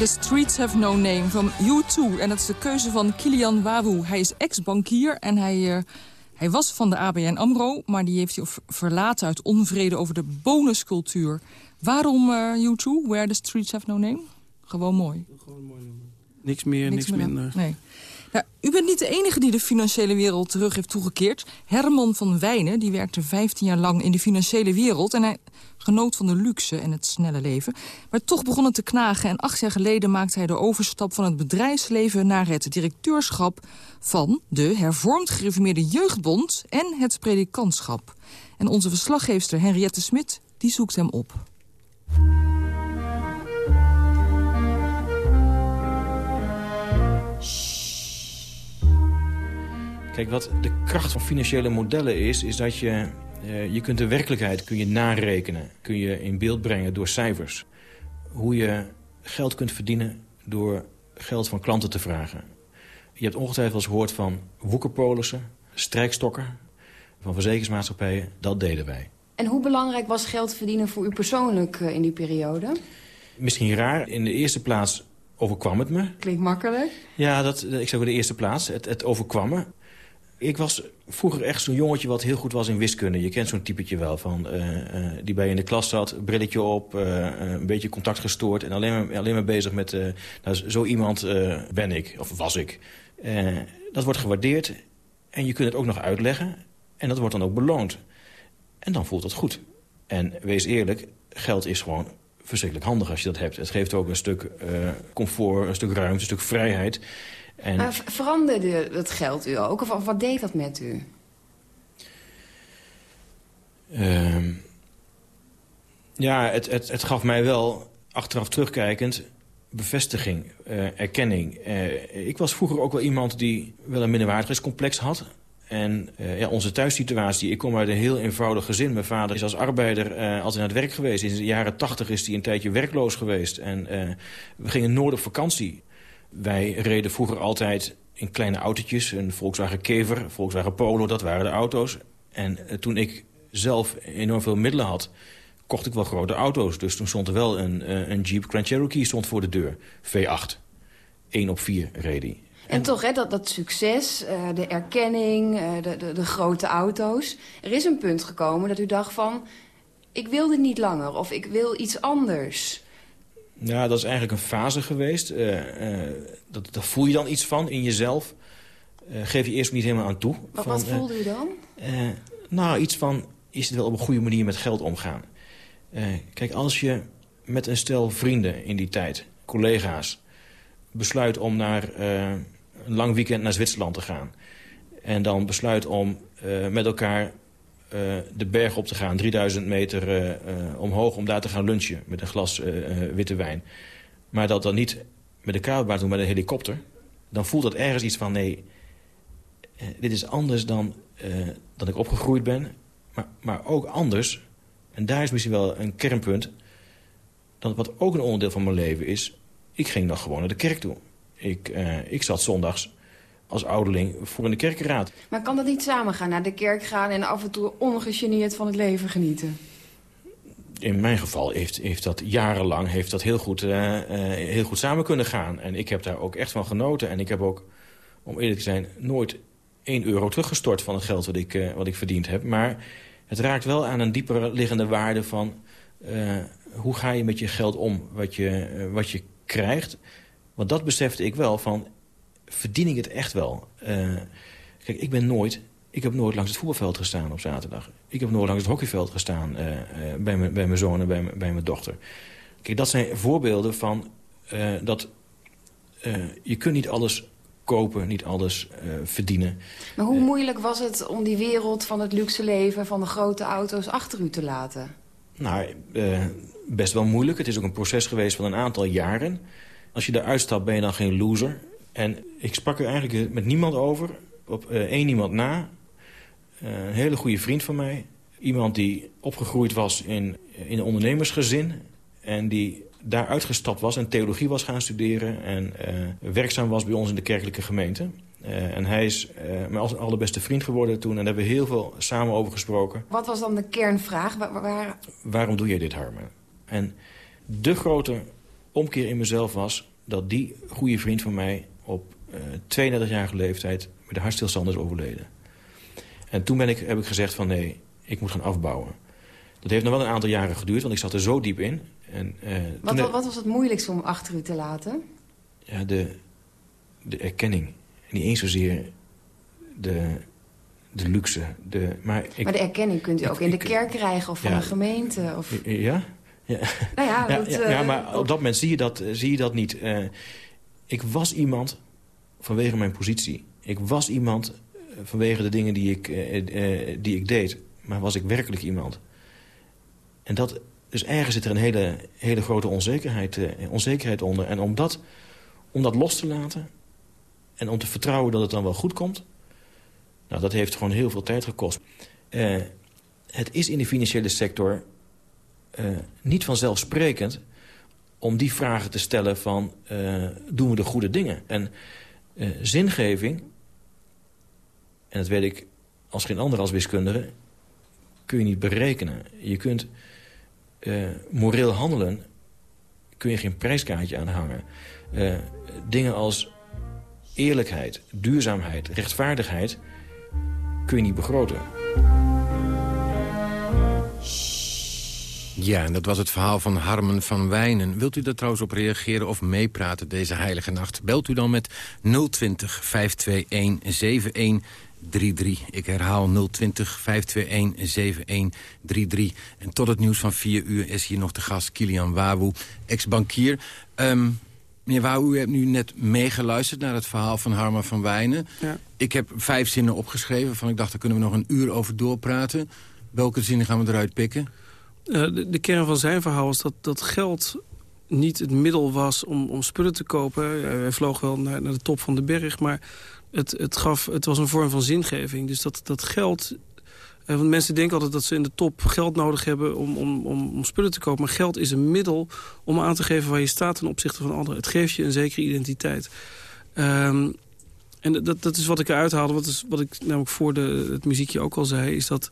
The Streets Have No Name van U2. En dat is de keuze van Kilian Wawu. Hij is ex-bankier en hij, uh, hij was van de ABN AMRO... maar die heeft hij verlaten uit onvrede over de bonuscultuur. Waarom uh, U2, Where the Streets Have No Name? Gewoon mooi. Gewoon mooi. Niks meer, niks, niks minder. Nee. Nou, u bent niet de enige die de financiële wereld terug heeft toegekeerd. Herman van Wijnen die werkte 15 jaar lang in de financiële wereld... en hij genoot van de luxe en het snelle leven. Maar toch begon het te knagen en acht jaar geleden maakte hij de overstap... van het bedrijfsleven naar het directeurschap van de hervormd gereformeerde jeugdbond... en het predikantschap. En onze verslaggeefster Henriette Smit die zoekt hem op. Kijk, wat de kracht van financiële modellen is... is dat je, uh, je kunt de werkelijkheid kun je narekenen. Kun je in beeld brengen door cijfers. Hoe je geld kunt verdienen door geld van klanten te vragen. Je hebt ongetwijfeld eens gehoord van woekerpolissen. strijkstokken van verzekeringsmaatschappijen. Dat deden wij. En hoe belangrijk was geld verdienen voor u persoonlijk in die periode? Misschien raar. In de eerste plaats overkwam het me. Klinkt makkelijk. Ja, dat, ik zou de eerste plaats. Het, het overkwam me. Ik was vroeger echt zo'n jongetje wat heel goed was in wiskunde. Je kent zo'n typetje wel, van, uh, uh, die bij je in de klas zat, brilletje op, uh, een beetje contact gestoord... en alleen maar, alleen maar bezig met, nou, zo iemand ben ik, of was ik. dat wordt gewaardeerd en je kunt het ook nog uitleggen en dat wordt dan ook beloond. En dan voelt het goed. En wees eerlijk, geld is gewoon verschrikkelijk handig als je dat hebt. Het geeft ook een stuk comfort, een stuk ruimte, een stuk vrijheid... En... Maar veranderde het geld u ook? Of wat deed dat met u? Uh, ja, het, het, het gaf mij wel, achteraf terugkijkend, bevestiging, uh, erkenning. Uh, ik was vroeger ook wel iemand die wel een minderwaardigheidscomplex had. En uh, ja, onze thuissituatie, ik kom uit een heel eenvoudig gezin. Mijn vader is als arbeider altijd naar het werk geweest. In de jaren tachtig is hij een tijdje werkloos geweest. En we gingen noord op vakantie. Wij reden vroeger altijd in kleine autootjes. Een Volkswagen Kever, Volkswagen Polo, dat waren de auto's. En eh, toen ik zelf enorm veel middelen had, kocht ik wel grote auto's. Dus toen stond er wel een, eh, een Jeep Grand Cherokee stond voor de deur. V8. 1 op 4 reed hij. En, toch, hè, dat, dat succes, uh, de erkenning, de, de, de, grote auto's. Er is een punt gekomen dat u dacht van... ik wil dit niet langer of ik wil iets anders. Ja, dat is eigenlijk een fase geweest. Uh, uh, dat, daar voel je dan iets van in jezelf. Uh, geef je eerst niet helemaal aan toe. Wat, van, wat voelde u dan? nou, iets van, is het wel op een goede manier met geld omgaan? kijk, als je met een stel vrienden in die tijd, collega's... besluit om naar een lang weekend naar Zwitserland te gaan... en dan besluit om met elkaar uh, de berg op te gaan, 3000 meter uh, uh, omhoog... om daar te gaan lunchen met een glas witte wijn. Maar dat dan niet met de kabelbaan doen, met een helikopter... dan voelt dat ergens iets van, nee, dit is anders dan, dan ik opgegroeid ben. Maar, maar ook anders, en daar is misschien wel een kernpunt... dan wat ook een onderdeel van mijn leven is... ik ging nog gewoon naar de kerk toe. Ik, ik zat zondags als ouderling voor in de kerkenraad. Maar kan dat niet samengaan? Naar de kerk gaan en af en toe ongegeneerd van het leven genieten? In mijn geval heeft, heeft dat jarenlang heeft dat heel, goed, uh, uh, heel goed samen kunnen gaan. En ik heb daar ook echt van genoten. En ik heb ook, om eerlijk te zijn, nooit één euro teruggestort van het geld wat ik, uh, wat ik verdiend heb. Maar het raakt wel aan een dieper liggende waarde van... hoe ga je met je geld om wat je, wat je krijgt. Want dat besefte ik wel van verdien ik het echt wel. Uh, kijk, ik ben nooit... Ik heb nooit langs het voetbalveld gestaan op zaterdag. Ik heb nooit langs het hockeyveld gestaan uh, uh, bij, mijn, bij mijn zoon en bij, bij mijn dochter. Kijk, dat zijn voorbeelden van dat je kunt niet alles kopen, niet alles verdienen. Maar hoe moeilijk was het om die wereld van het luxe leven... van de grote auto's achter u te laten? Nou, best wel moeilijk. Het is ook een proces geweest van een aantal jaren. Als je eruit stapt ben je dan geen loser. En ik sprak er eigenlijk met niemand over, op uh, één iemand na. Uh, een hele goede vriend van mij. Iemand die opgegroeid was in, in een ondernemersgezin. En die daar uitgestapt was en theologie was gaan studeren. En uh, werkzaam was bij ons in de kerkelijke gemeente. en hij is mijn allerbeste vriend geworden toen. En daar hebben we heel veel samen over gesproken. Wat was dan de kernvraag? Waar, waar... Waarom doe je dit, Harmen? En de grote omkeer in mezelf was dat die goede vriend van mij op uh, 32-jarige leeftijd met de hartstilstand is overleden. En toen ben ik, heb ik gezegd van nee, ik moet gaan afbouwen. Dat heeft nog wel een aantal jaren geduurd, want ik zat er zo diep in. En, uh, wat, wat, wat, was het moeilijkste om achter u te laten? Ja, de, de erkenning. En niet eens zozeer de, de luxe. De, maar, ik, maar de erkenning kunt u ook in de kerk krijgen of van een gemeente. Of... Ja? Ja. Nou ja, ja, dat, ja, ja, maar op dat moment zie je dat, zie je dat niet. Uh, ik was iemand vanwege mijn positie. Ik was iemand vanwege de dingen die ik, uh, uh, die ik deed. Maar was ik werkelijk iemand? En dat, dus ergens zit er een hele, hele grote onzekerheid, onzekerheid onder. En om dat, om dat los te laten en om te vertrouwen dat het dan wel goed komt... Nou, dat heeft gewoon heel veel tijd gekost. het is in de financiële sector niet vanzelfsprekend om die vragen te stellen van... Uh, doen we de goede dingen? En uh, zingeving en dat weet ik als geen ander als wiskundige... kun je niet berekenen. Je kunt uh, moreel handelen, kun je geen prijskaartje aan hangen. Dingen als eerlijkheid, duurzaamheid, rechtvaardigheid... kun je niet begroten. Ja, en dat was het verhaal van Harmen van Wijnen. Wilt u daar trouwens op reageren of meepraten deze heilige nacht? Belt u dan met 020 521 7133. Ik herhaal 020 521 7133. En tot het nieuws van 4 uur is hier nog de gast Kilian Wawu, ex-bankier. Um, meneer Wawu, u hebt nu net meegeluisterd naar het verhaal van Harmen van Wijnen. Ja. Ik heb vijf zinnen opgeschreven van ik dacht, daar kunnen we nog een uur over doorpraten. Welke zinnen gaan we eruit pikken? Uh, de, de, kern van zijn verhaal is dat, dat geld niet het middel was om, om spullen te kopen. Uh, hij vloog wel naar, naar, de top van de berg, maar het, het, gaf, het was een vorm van zingeving. Dus dat, dat geld... Uh, want mensen denken altijd dat ze in de top geld nodig hebben om, om, om, om spullen te kopen. Maar geld is een middel om aan te geven waar je staat ten opzichte van anderen. Het geeft je een zekere identiteit. Um, en dat, dat is wat ik eruit haalde. Wat, is, wat ik namelijk voor de, het muziekje ook al zei. Is dat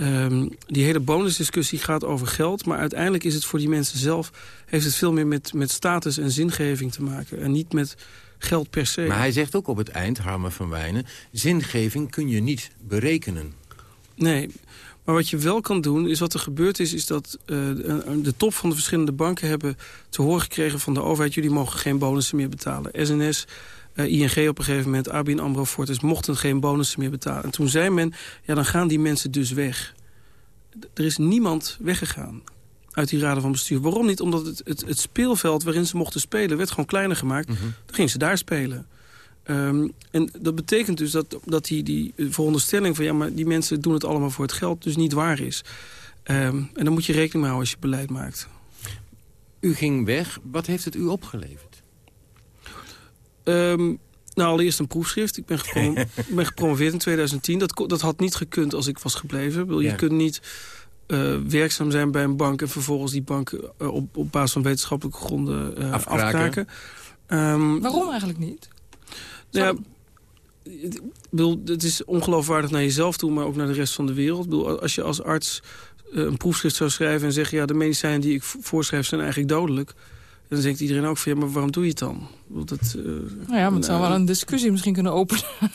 Um, die hele bonusdiscussie gaat over geld. Maar uiteindelijk is het voor die mensen zelf... heeft het veel meer met, met status en zingeving te maken. En niet met geld per se. Maar hij zegt ook op het eind, Harmen van Wijnen... zingeving kun je niet berekenen. Nee, maar wat je wel kan doen, is wat er gebeurd is... is dat uh, de top van de verschillende banken hebben te horen gekregen van de overheid... jullie mogen geen bonussen meer betalen. SNS, eh, ING op een gegeven moment, ABN AMRO Fortis... mochten geen bonussen meer betalen. En toen zei men, ja, dan gaan die mensen dus weg. Er is niemand weggegaan uit die raden van bestuur. Waarom niet? Omdat het, het, het speelveld waarin ze mochten spelen... werd gewoon kleiner gemaakt. Mhm. Dan gingen ze daar spelen. Um, en dat betekent dus dat, dat die, die veronderstelling van... ja, maar die mensen doen het allemaal voor het geld, dus niet waar is. Um, en dan moet je rekening mee houden als je beleid maakt. U ging weg. Wat heeft het u opgeleverd? Um, nou, allereerst een proefschrift. Ik ben, geprom ben gepromoveerd in 2010. Dat, dat had niet gekund als ik was gebleven. Je kunt niet uh, werkzaam zijn bij een bank... en vervolgens die bank uh, op, op basis van wetenschappelijke gronden uh, afkraken. Um, Waarom eigenlijk niet? Ja, bedoel, het is ongeloofwaardig naar jezelf toe, maar ook naar de rest van de wereld. Bedoel, als je als arts een proefschrift zou schrijven en zeggen... ja, de medicijnen die ik voorschrijf zijn eigenlijk dodelijk... dan denkt iedereen ook van, ja, maar waarom doe je het dan? Dat, uh, nou ja, maar het zou wel een discussie misschien kunnen openen.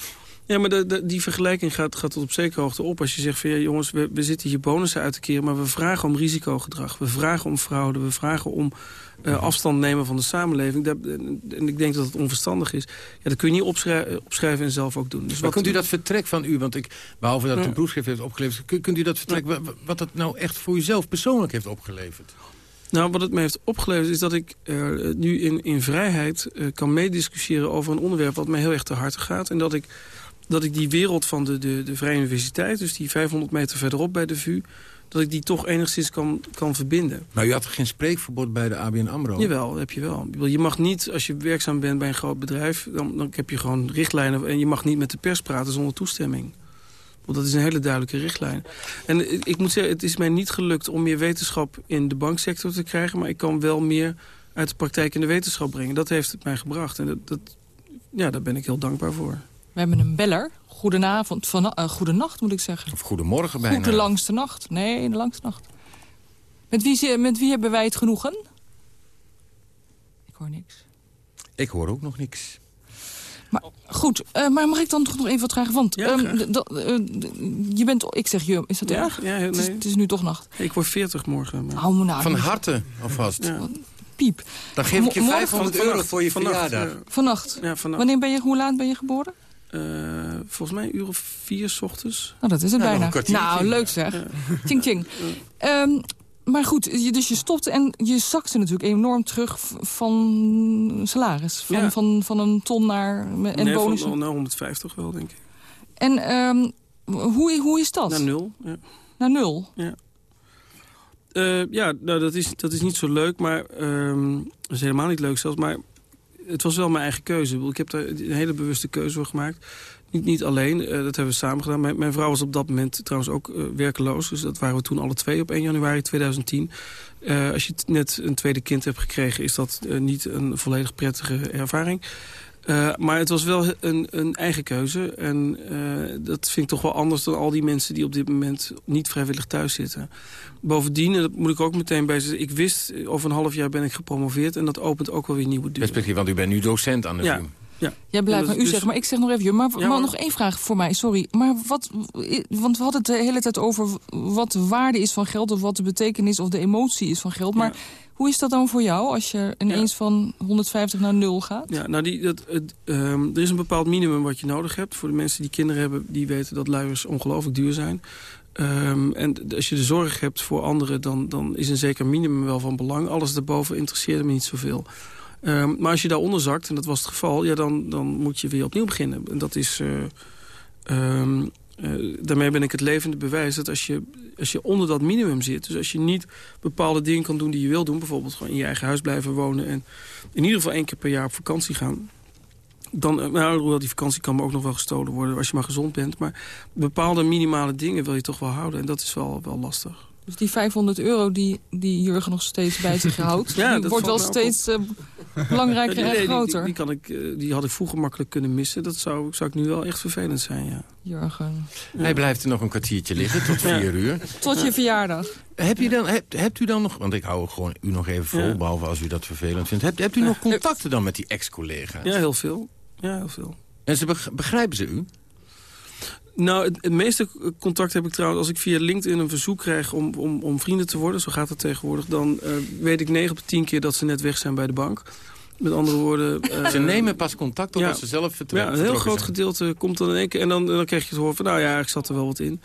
Ja, maar de, de, die vergelijking gaat, gaat tot op zekere hoogte op. Als je zegt van ja jongens, we, we zitten hier bonussen uit te keren... maar we vragen om risicogedrag. We vragen om fraude. We vragen om uh, afstand nemen van de samenleving. Dat, en ik denk dat het onverstandig is. Ja, dat kun je niet opschrijven, opschrijven en zelf ook doen. Dus maar kunt u dat vertrek van u, want ik, behalve dat u een proefschrift heeft opgeleverd... kunt u dat vertrek, wat dat nou echt voor uzelf persoonlijk heeft opgeleverd? Nou, wat het me heeft opgeleverd is dat ik uh, nu in, in vrijheid uh, kan meediscussiëren over een onderwerp wat mij heel erg te harte gaat. En dat ik dat ik die wereld van de, de, de Vrije Universiteit... dus die 500 meter verderop bij de VU... dat ik die toch enigszins kan, kan verbinden. Maar u had geen spreekverbod bij de ABN AMRO? Jawel, heb je wel. Je mag niet, als je werkzaam bent bij een groot bedrijf... dan, dan heb je gewoon richtlijnen... en je mag niet met de pers praten zonder toestemming. Want dat is een hele duidelijke richtlijn. En ik moet zeggen, het is mij niet gelukt om meer wetenschap in de banksector te krijgen... maar ik kan wel meer uit de praktijk in de wetenschap brengen. Dat heeft het mij gebracht. En dat, dat ja, daar ben ik heel dankbaar voor. We hebben een beller. Goedenavond, van, uh, goedenacht moet ik zeggen. Of goedemorgen bijna. Goed de langste nacht. Nee, de langste nacht. Met wie, met wie hebben wij het genoegen? Ik hoor niks. Ik hoor ook nog niks. Maar goed, uh, maar mag ik dan toch nog even wat vragen? Want ja, um, je bent, ik zeg je, is dat ja, erg? Ja, nee. het, is, het, is, nu toch nacht. Ik word 40 morgen. Maar... Oh, nou, Van harte alvast. Ja. Piep. Dan geef ik je 500 euro voor je verjaardag. Vannacht. Ja, vannacht. Wanneer ben je, hoe laat ben je geboren? Uh, volgens mij een uur of vier s ochtends. Nou, dat is het ja, bijna. Nou, leuk zeg. Ja. Ting, ting. Um, maar goed, je, dus je stopt en je zakte natuurlijk enorm terug van salaris. Van, ja. van, van een ton naar en nee, bonussen. Van, naar 150 wel, denk ik. En um, hoe, hoe is dat? Naar nul, ja. Naar nul? Ja. Uh, ja, nou, dat, is, dat is niet zo leuk, maar um, dat is helemaal niet leuk zelfs. Maar het was wel mijn eigen keuze. Ik heb daar een hele bewuste keuze voor gemaakt. Niet, niet alleen, uh, dat hebben we samen gedaan. Mijn, mijn, vrouw was op dat moment trouwens ook uh, werkeloos. Dus dat waren we toen alle twee op 1 januari 2010. Uh, als je net een tweede kind hebt gekregen... is dat niet een volledig prettige ervaring. Maar het was wel een, een eigen keuze. En dat vind ik toch wel anders dan al die mensen die op dit moment niet vrijwillig thuis zitten. Bovendien, dat moet ik ook meteen bij zeggen... ik wist, over een half jaar ben ik gepromoveerd... en dat opent ook wel weer nieuwe deuren. Want u bent nu docent aan de ja. VU. Ja. Jij blijft Dus- maar u dus- zeggen, maar ik zeg nog even... Maar, Ja, maar hoor. nog één vraag voor mij, sorry. Maar wat, want we hadden het de hele tijd over wat de waarde is van geld... of wat de betekenis of de emotie is van geld. Maar Ja. hoe is dat dan voor jou als je ineens van 150 naar 0 gaat? Ja, nou, die, dat, het, ehm, er is een bepaald minimum wat je nodig hebt. Voor de mensen die kinderen hebben, die weten dat luiers ongelooflijk duur zijn. Ehm, en als je de zorg hebt voor anderen, dan, dan is een zeker minimum wel van belang. Alles daarboven interesseert me niet zoveel. Ehm, maar als je daaronder zakt, en dat was het geval... Ja, dan, dan moet je weer opnieuw beginnen. En dat is... eh, ehm, eh, daarmee ben ik het levende bewijs dat als je, als je onder dat minimum zit... dus als je niet bepaalde dingen kan doen die je wil doen... bijvoorbeeld gewoon in je eigen huis blijven wonen... en in ieder geval één keer per jaar op vakantie gaan... dan, eh, nou, hoewel die vakantie kan me ook nog wel gestolen worden... als je maar gezond bent. Maar bepaalde minimale dingen wil je toch wel houden. En dat is wel, wel lastig. Dus die 500 euro die, die Jurgen nog steeds bij zich houdt... Ja, die wordt wel steeds eh, belangrijker Nee, en nee, groter. Die, die, kan ik, eh, die had ik vroeger makkelijk kunnen missen. Dat zou, zou ik nu wel echt vervelend zijn, ja. Jurgen, Hij blijft er nog een kwartiertje liggen, tot Ja. vier uur. tot je verjaardag. Heb je dan, hebt, hebt u dan nog, want ik hou gewoon u nog even vol, Ja. behalve als u dat vervelend vindt. Hebt, hebt u nog contacten dan met die ex-collega's? Ja, heel veel. Ja, heel veel. En ze beg- begrijpen ze u? Nou, het, het meeste contact heb ik trouwens... als ik via LinkedIn een verzoek krijg om, om, om vrienden te worden... zo gaat het tegenwoordig... dan eh, weet ik 9 op de 10 keer dat ze net weg zijn bij de bank. Met andere woorden... eh, ze nemen pas contact op ja. als ze zelf vertrekken. Ja, een heel groot gedeelte komt dan in één keer... en dan, dan krijg je het horen van... nou ja, ik zat er wel wat in.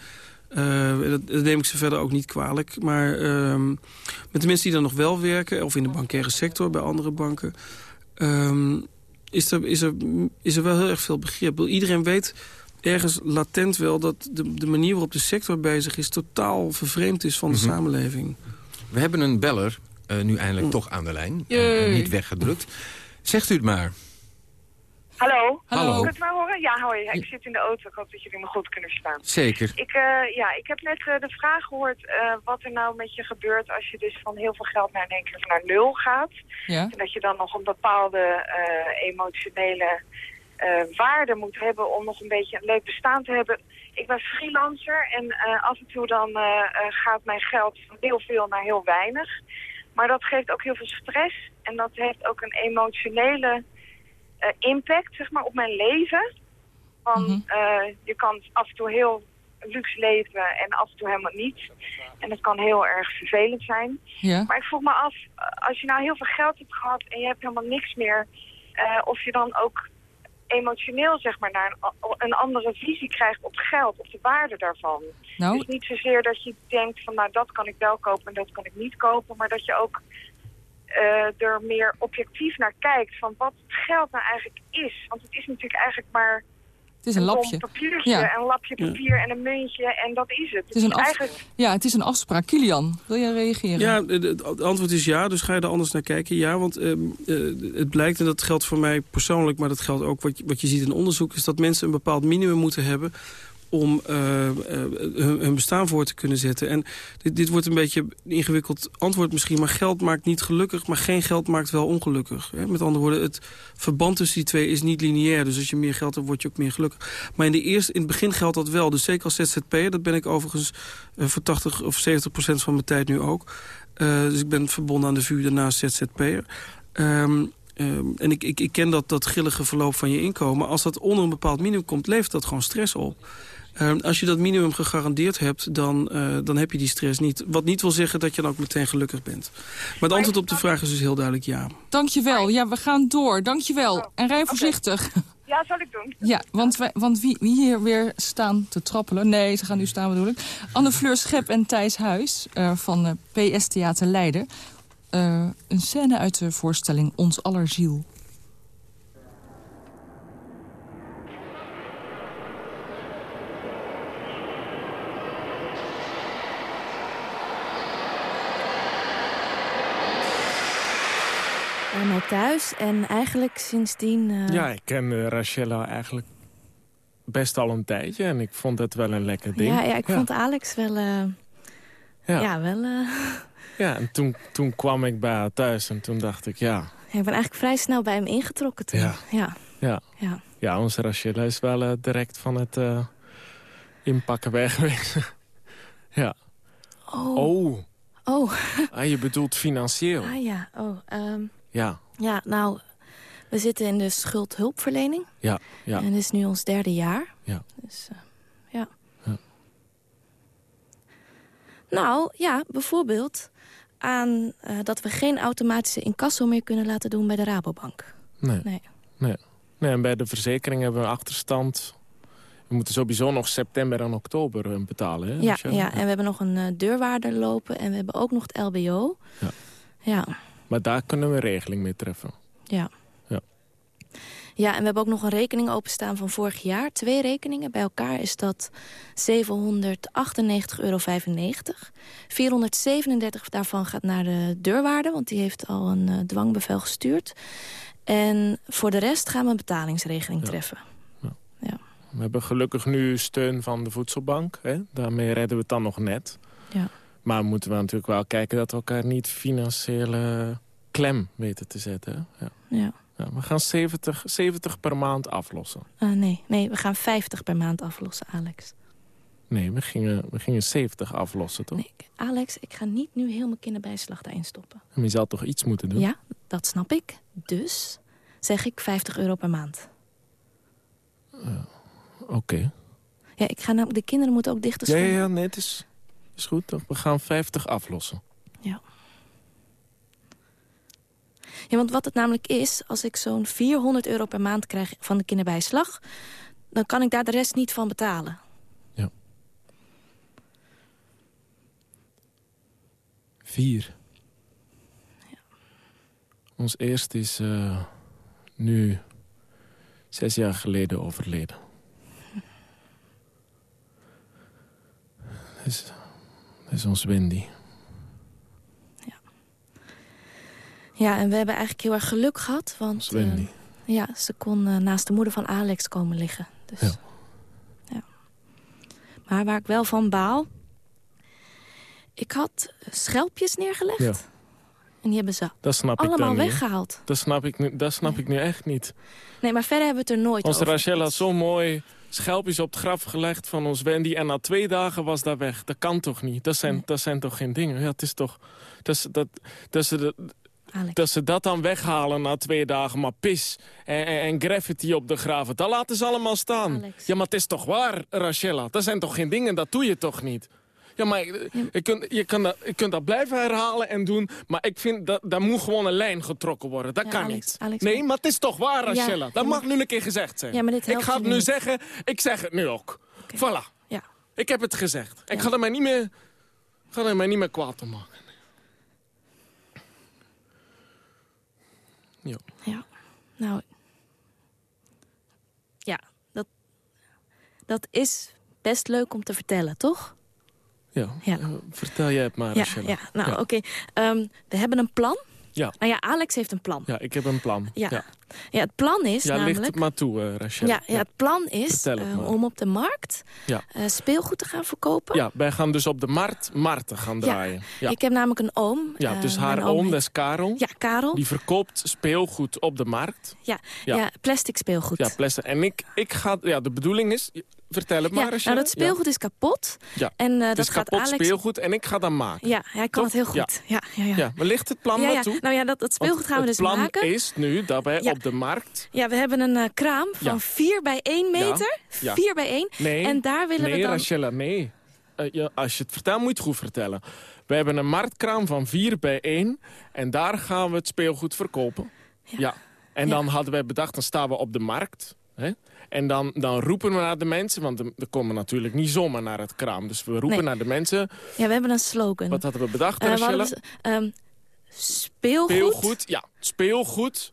En dat, dat neem ik ze verder ook niet kwalijk. Maar ehm, met de mensen die dan nog wel werken... of in de bankaire sector, bij andere banken... ehm, is, er, is, er, is er wel heel erg veel begrip. Iedereen weet ergens latent wel... dat de, de manier waarop de sector bezig is... totaal vervreemd is van de Mhm. samenleving. We hebben een beller, eh, nu eindelijk toch aan de lijn. eh, Jee. niet weggedrukt. Zegt u het maar. Hallo? Hallo. Kun je het maar horen? Ja, hoi. Ik zit in de auto. Ik hoop dat jullie me goed kunnen verstaan. Zeker. Ik, eh, ja, ik heb net eh, de vraag gehoord eh, wat er nou met je gebeurt als je dus van heel veel geld naar in één keer naar nul gaat. Ja? En dat je dan nog een bepaalde eh, emotionele eh, waarde moet hebben om nog een beetje een leuk bestaan te hebben. Ik ben freelancer en eh, af en toe dan eh, gaat mijn geld van heel veel naar heel weinig. Maar dat geeft ook heel veel stress en dat heeft ook een emotionele impact zeg maar, op mijn leven. Van, Mhm. je kan af en toe heel luxe leven en af en toe helemaal niet. En dat kan heel erg vervelend zijn. Ja? Maar ik vroeg me af, als je nou heel veel geld hebt gehad en je hebt helemaal niks meer, of je dan ook emotioneel zeg maar naar een, een andere visie krijgt op geld, op de waarde daarvan. Nou, Dus niet zozeer dat je denkt van nou dat kan ik wel kopen en dat kan ik niet kopen, maar dat je ook eh, er meer objectief naar kijkt van wat geld nou eigenlijk is. Want het is natuurlijk eigenlijk maar het is een lapje. papiertje, Ja. een lapje papier en een muntje en dat is het. Het is een af- eigenlijk Ja, het is een afspraak. Kilian, wil jij reageren? Ja, het antwoord is ja. Dus ga je er anders naar kijken? Ja, want ehm, eh, het blijkt, en dat geldt voor mij persoonlijk... maar dat geldt ook wat je, wat je ziet in onderzoek... is dat mensen een bepaald minimum moeten hebben om eh, eh, hun, bestaan voor te kunnen zetten. En dit, dit wordt een beetje een ingewikkeld antwoord misschien... maar geld maakt niet gelukkig, maar geen geld maakt wel ongelukkig. Hè? Met andere woorden, het verband tussen die twee is niet lineair. Dus als je meer geld hebt, word je ook meer gelukkig. Maar in, de eerste, in het begin geldt dat wel. Dus zeker als ZZP'er, dat ben ik overigens eh, voor 80 of 70 procent van mijn tijd nu ook... Dus ik ben verbonden aan de VU daarnaast ZZP'er. Um, um, en ik, ik, ik ken dat, dat grillige verloop van je inkomen. Als dat onder een bepaald minimum komt, levert dat gewoon stress op. Um, als je dat minimum gegarandeerd hebt, dan, uh, dan heb je die stress niet. Wat niet wil zeggen dat je dan ook meteen gelukkig bent. Maar het antwoord op de vraag is dus heel duidelijk ja. Dankjewel. Ja, we gaan door. Dankjewel. En rij voorzichtig. Ja, zal ik doen. Ja, want, wij, want wie, wie hier weer staan te trappelen... Nee, ze gaan nu staan bedoel ik. Anne-Fleur Schep en Thijs Huis uh, van uh, PS Theater Leiden. Uh, een scène uit de voorstelling Ons aller ziel. Allemaal thuis en eigenlijk sindsdien... Uh... Ja, ik ken uh, Rachella eigenlijk best al een tijdje. En ik vond het wel een lekker ding. Ja, ja ik ja. vond Alex wel... Uh... Ja. ja. wel... Ja, en toen, toen kwam ik bij haar thuis en toen dacht ik, ja... ja ik ben eigenlijk vrij snel bij hem ingetrokken toen. Ja. ja. Ja. Ja. Ja, onze Rachel is wel eh, direct van het eh, inpakken weg geweest. ja. Oh. Oh. Oh. Ah, je bedoelt financieel. Ah ja, oh. ehm, Ja, ja, nou, we zitten in de schuldhulpverlening. ja, ja. En dit is nu ons derde jaar. Ja. Dus, eh, ja. Ja. Nou, ja, bijvoorbeeld aan eh, dat we geen automatische incasso meer kunnen laten doen bij de Rabobank. Nee. Nee. Nee. nee. En bij de verzekering hebben we een achterstand. We moeten sowieso nog september en oktober eh, betalen. Hè, Ja, ja, en we hebben nog een eh, deurwaarder lopen en we hebben ook nog het LBO. Ja. Ja, Maar daar kunnen we een regeling mee treffen. ja. Ja. Ja, en we hebben ook nog een rekening openstaan van vorig jaar. Twee rekeningen. Bij elkaar is dat 798,95 euro. 437 daarvan gaat naar de deurwaarde, want die heeft al een eh, dwangbevel gestuurd. En voor de rest gaan we een betalingsregeling treffen. We hebben gelukkig nu steun van de voedselbank. Hè? Daarmee redden we het dan nog net. Ja. Maar moeten we natuurlijk wel kijken dat we elkaar niet financiële klem weten te zetten. Ja. Ja. Ja, we gaan 70, 70 per maand aflossen. Eh, nee, nee, we gaan 50 per maand aflossen, Alex. Nee, we gingen, we gingen 70 aflossen, toch? Alex, ik ga niet nu heel mijn kinderbijslag daarin stoppen. En je zal toch iets moeten doen? Ja, dat snap ik. Dus zeg ik 50 euro per maand. Oké. Ja, ik ga namelijk, de kinderen moeten ook dicht de Ja, ja, ja, nee, het is, is goed. We gaan 50 aflossen. Ja. Ja, want wat het namelijk is, als ik zo'n 400 euro per maand krijg van de kinderbijslag... dan kan ik daar de rest niet van betalen. Vier. Ons eerste is eh, nu zes jaar geleden overleden. Is, dat is ons Wendy. Ja, en we hebben eigenlijk heel erg geluk gehad, want... Ons Wendy. eh, ja, ze kon eh, naast de moeder van Alex komen liggen. Dus, Ja. ja. Maar waar ik wel van baal... Ik had schelpjes neergelegd. Ja, En die hebben ze dat snap ik allemaal niet. weggehaald. Dat snap ik nu, dat snap ik nu echt niet. Nee, maar verder hebben we het er nooit Onze over. Rachel had zo mooi schelpjes op het graf gelegd van ons Wendy... en na twee dagen was dat weg. Dat kan toch niet? Dat zijn, dat zijn toch geen dingen? Ja, het is toch... Dat, is- dat, dat, ze, dat, dat ze dat dan weghalen na twee dagen, maar pis en, en, en graffiti op de graven... dat laten ze allemaal staan. Ja, maar het is toch waar, Rachella? Dat zijn toch geen dingen, dat doe je toch niet? Ja, maar eh, je, kunt, je, kan dat, je kunt dat blijven herhalen en doen... maar ik vind dat daar moet gewoon een lijn getrokken worden. Dat Ja, kan Alex, niet. Alex, nee, maar- het is toch waar, Rachella? ja, dat mag nu een keer gezegd zijn. Ja, maar dit ik ga het nu niet. zeggen, ik zeg het nu ook. Voilà. Ja. Ik heb het gezegd. Ik ga er mij niet meer, ga er mij niet meer kwaad om maken. Ja. Ja, nou... Ja, dat, dat is best leuk om te vertellen, toch? Ja. Ja. Vertel jij het maar, ja, Rachella. ja, nou oké. Ehm, we hebben een plan. Ja. Nou ja, Alex heeft een plan. Ja, ik heb een plan. Ja. ja. Ja, het plan is Ja, namelijk... licht het maar toe, eh Rachel. ja, ja, het plan is het eh, om op de markt Ja. eh, speelgoed te gaan verkopen. ja, wij gaan dus op de markt markten gaan draaien. Ja, Ik heb namelijk een oom. ja dus haar oom, dat is Karel. Ja, Karel. Die verkoopt speelgoed op de markt. Ja, ja. Ja. plastic speelgoed. Ja, plastic. En ik, ik ga... Ja, de bedoeling is... Vertel het maar, Ja, Rachel. nou, dat speelgoed is kapot. Ja. En het dat is gaat kapot Alex... speelgoed en ik ga dat maken. Ja, hij kan Toch? het heel goed. Ja, ja, ja. Ja, maar ligt het plan Ja, maar ja. toe? Nou ja, dat, dat speelgoed gaan we het dus plan maken. is nu dat wij op de markt... Ja, we hebben een eh, kraam van Ja. 4 bij 1 meter. Ja. 4 bij 1. Nee, En daar willen nee, we dan... Rachella, nee. Ja, als je het vertelt, moet je het goed vertellen. We hebben een marktkraam van 4 bij 1. En daar gaan we het speelgoed verkopen. Ja. En dan hadden wij bedacht, dan staan we op de markt. Hè? En dan, dan roepen we naar de mensen. Want er er komen natuurlijk niet zomaar naar het kraam. Dus we roepen Nee. naar de mensen. Ja, we hebben een slogan. Wat hadden we bedacht, we hadden dus, ehm, speelgoed, Speelgoed, ja. Speelgoed.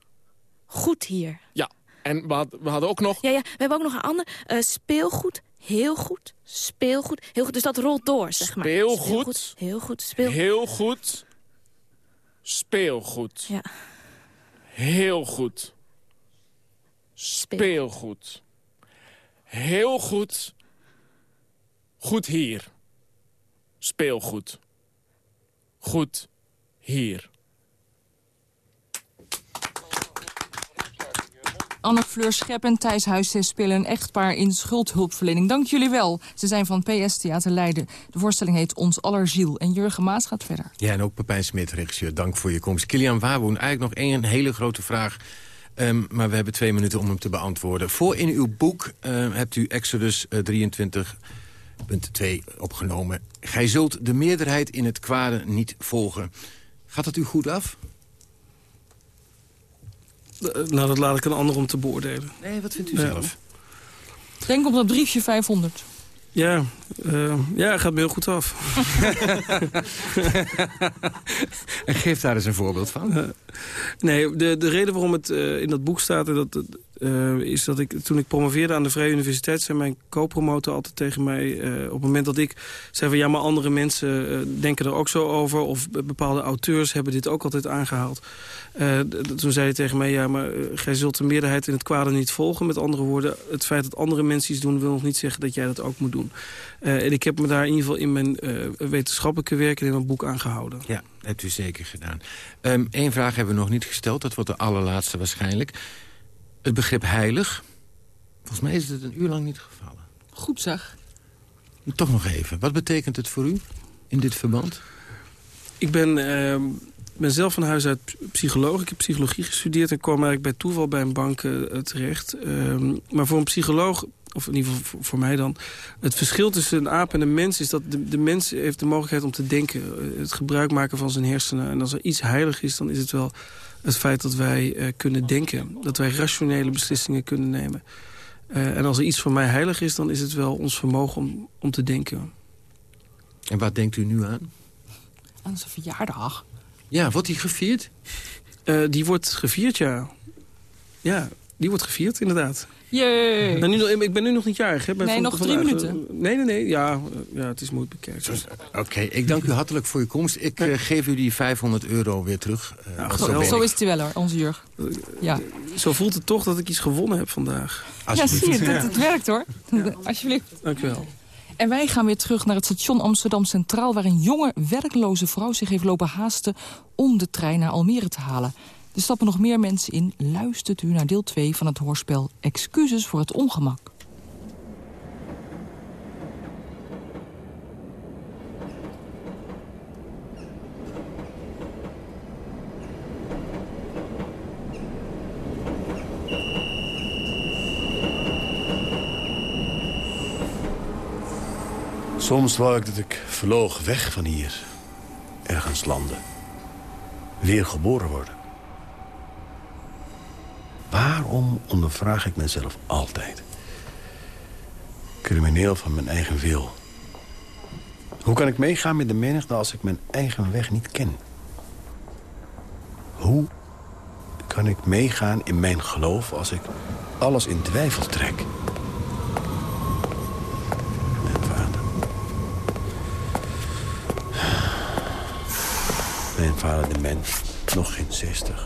goed hier. Ja. En we, had- we hadden ook nog... Ja, ja, we hebben ook nog een ander. eh, speelgoed, heel goed. Speelgoed, heel goed. Dus dat rolt door, zeg maar. Speelgoed. heel goed. Speel... Heel goed. Speelgoed. Ja. Heel goed. Speelgoed. Heel goed. Goed hier. Speelgoed. Goed hier. Anne Fleur Schep en Thijs Huistes spelen een echtpaar in schuldhulpverlening. Dank jullie wel. Ze zijn van PS Theater Leiden. De voorstelling heet Ons Aller Ziel. En Jurgen Maas gaat verder. Ja, en ook Pepijn Smit, regisseur. Dank voor je komst. Kilian Wawoen, eigenlijk nog één hele grote vraag. Ehm, maar we hebben twee minuten om hem te beantwoorden. Voor in uw boek uh, hebt u Exodus uh, 23 punt 2 opgenomen. Gij zult de meerderheid in het kwade niet volgen. Gaat dat u goed af? Nou, dat laat ik een ander om te beoordelen. Nee, wat vindt u zelf? Denk op dat briefje 500. Ja, uh, ja, gaat me heel goed af. en geef daar eens een voorbeeld van. Uh, nee, de, de reden waarom het uh, in dat boek staat... dat, uh, is dat ik toen ik promoveerde aan de Vrije Universiteit... zei mijn co-promotor altijd tegen mij... op het moment dat ik zei van... ja, maar andere mensen denken er ook zo over... of bepaalde auteurs hebben dit ook altijd aangehaald. toen zei hij tegen mij... ja, maar gij zult de meerderheid in het kwade niet volgen. Met andere woorden, het feit dat andere mensen iets doen... wil nog niet zeggen dat jij dat ook moet doen. en ik heb me daar in ieder geval in mijn wetenschappelijke werk... en in mijn boek aangehouden. Ja, hebt u zeker gedaan. Eén um, vraag hebben we nog niet gesteld. Dat wordt de allerlaatste waarschijnlijk. Het begrip heilig. Volgens mij is het een uur lang niet gevallen. Goed zeg. Toch nog even. Wat betekent het voor u in dit verband? Ik ben, uh, ben zelf van huis uit psycholoog. Ik heb psychologie gestudeerd en kwam eigenlijk bij toeval bij een bank uh, terecht. Uh, maar voor een psycholoog of in ieder geval voor mij dan... het verschil tussen een aap en een mens is dat de, de mens heeft de mogelijkheid om te denken. Het gebruik maken van zijn hersenen. En als er iets heilig is, dan is het wel het feit dat wij uh, kunnen denken. Dat wij rationele beslissingen kunnen nemen. Uh, en als er iets voor mij heilig is, dan is het wel ons vermogen om, om te denken. En wat denkt u nu aan? Aan zijn verjaardag. Ja, wordt die gevierd? Uh, die wordt gevierd, ja. Ja, die wordt gevierd, inderdaad. Jee. Nou, nu, ik ben nu nog niet jarig. Hè, ben nee, van, nog vandaag. drie minuten. Nee, nee, nee. Ja, ja het is moeilijk bekijkt. Oké, okay, ik dank u hartelijk voor uw komst. Ik uh, geef u die 500 euro weer terug. Uh, zo, zo is het wel hoor, onze Jurg. Ja. Zo voelt het toch dat ik iets gewonnen heb vandaag. Ja, zie je, het, het werkt hoor. Ja. Alsjeblieft. Dank u wel. En wij gaan weer terug naar het station Amsterdam Centraal... waar een jonge, werkloze vrouw zich heeft lopen haasten... om de trein naar Almere te halen. Er stappen nog meer mensen in. Luistert u naar deel 2 van het hoorspel Excuses voor het ongemak. Soms wou ik dat ik vloog weg van hier. Ergens landen. Weer geboren worden. Waarom ondervraag ik mezelf altijd? Crimineel van mijn eigen wil. Hoe kan ik meegaan met de menigte als ik mijn eigen weg niet ken? Hoe kan ik meegaan in mijn geloof als ik alles in twijfel trek? Mijn vader. Mijn vader de mens, nog geen zestig.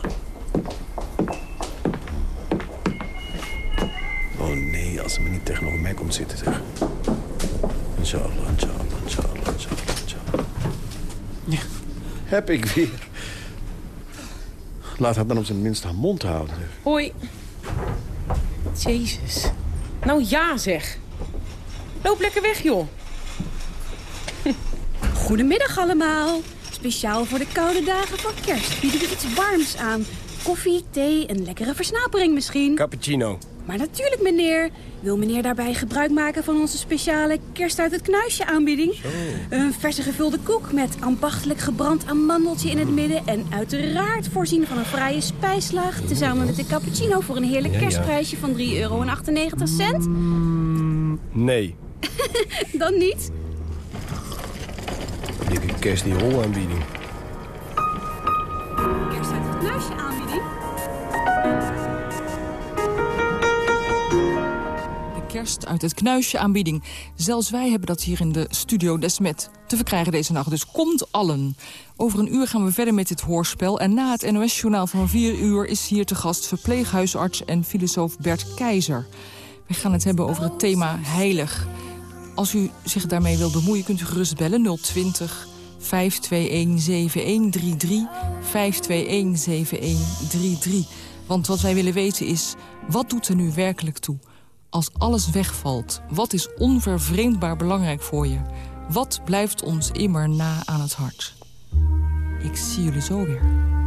Oh nee, als ze maar niet tegenover mij komt zitten, zeg. Inshallah, inshallah, inshallah, inshallah, inshallah. Ja, heb ik weer. Laat haar dan op zijn minst haar mond houden. Zeg. Hoi. Jezus. Nou ja, zeg. Loop lekker weg, joh. Goedemiddag allemaal. Speciaal voor de koude dagen van kerst bieden we iets warms aan. Koffie, thee, een lekkere versnapering misschien. Cappuccino. Maar natuurlijk, meneer. Wil meneer daarbij gebruik maken van onze speciale kerst uit het knuisje aanbieding? Zo. Een verse gevulde koek met ambachtelijk gebrand amandeltje in het midden... en uiteraard voorzien van een fraaie spijslaag... tezamen met de cappuccino voor een heerlijk kerstprijsje van 3,98 euro. cent. Nee. Dan niet? Dikke kerst die hol aanbieding. Kerst uit het knuisje aanbieding? Kerst uit het knuisje aanbieding. Zelfs wij hebben dat hier in de studio Desmet te verkrijgen deze nacht. Dus komt allen. Over een uur gaan we verder met dit hoorspel. En na het NOS-journaal van 4 uur is hier te gast verpleeghuisarts en filosoof Bert Keizer. We gaan het hebben over het thema heilig. Als u zich daarmee wilt bemoeien, kunt u gerust bellen 020 521 7133 521 7133. Want wat wij willen weten is, wat doet er nu werkelijk toe? Als alles wegvalt, wat is onvervreemdbaar belangrijk voor je? Wat blijft ons immer na aan het hart? Ik zie jullie zo weer.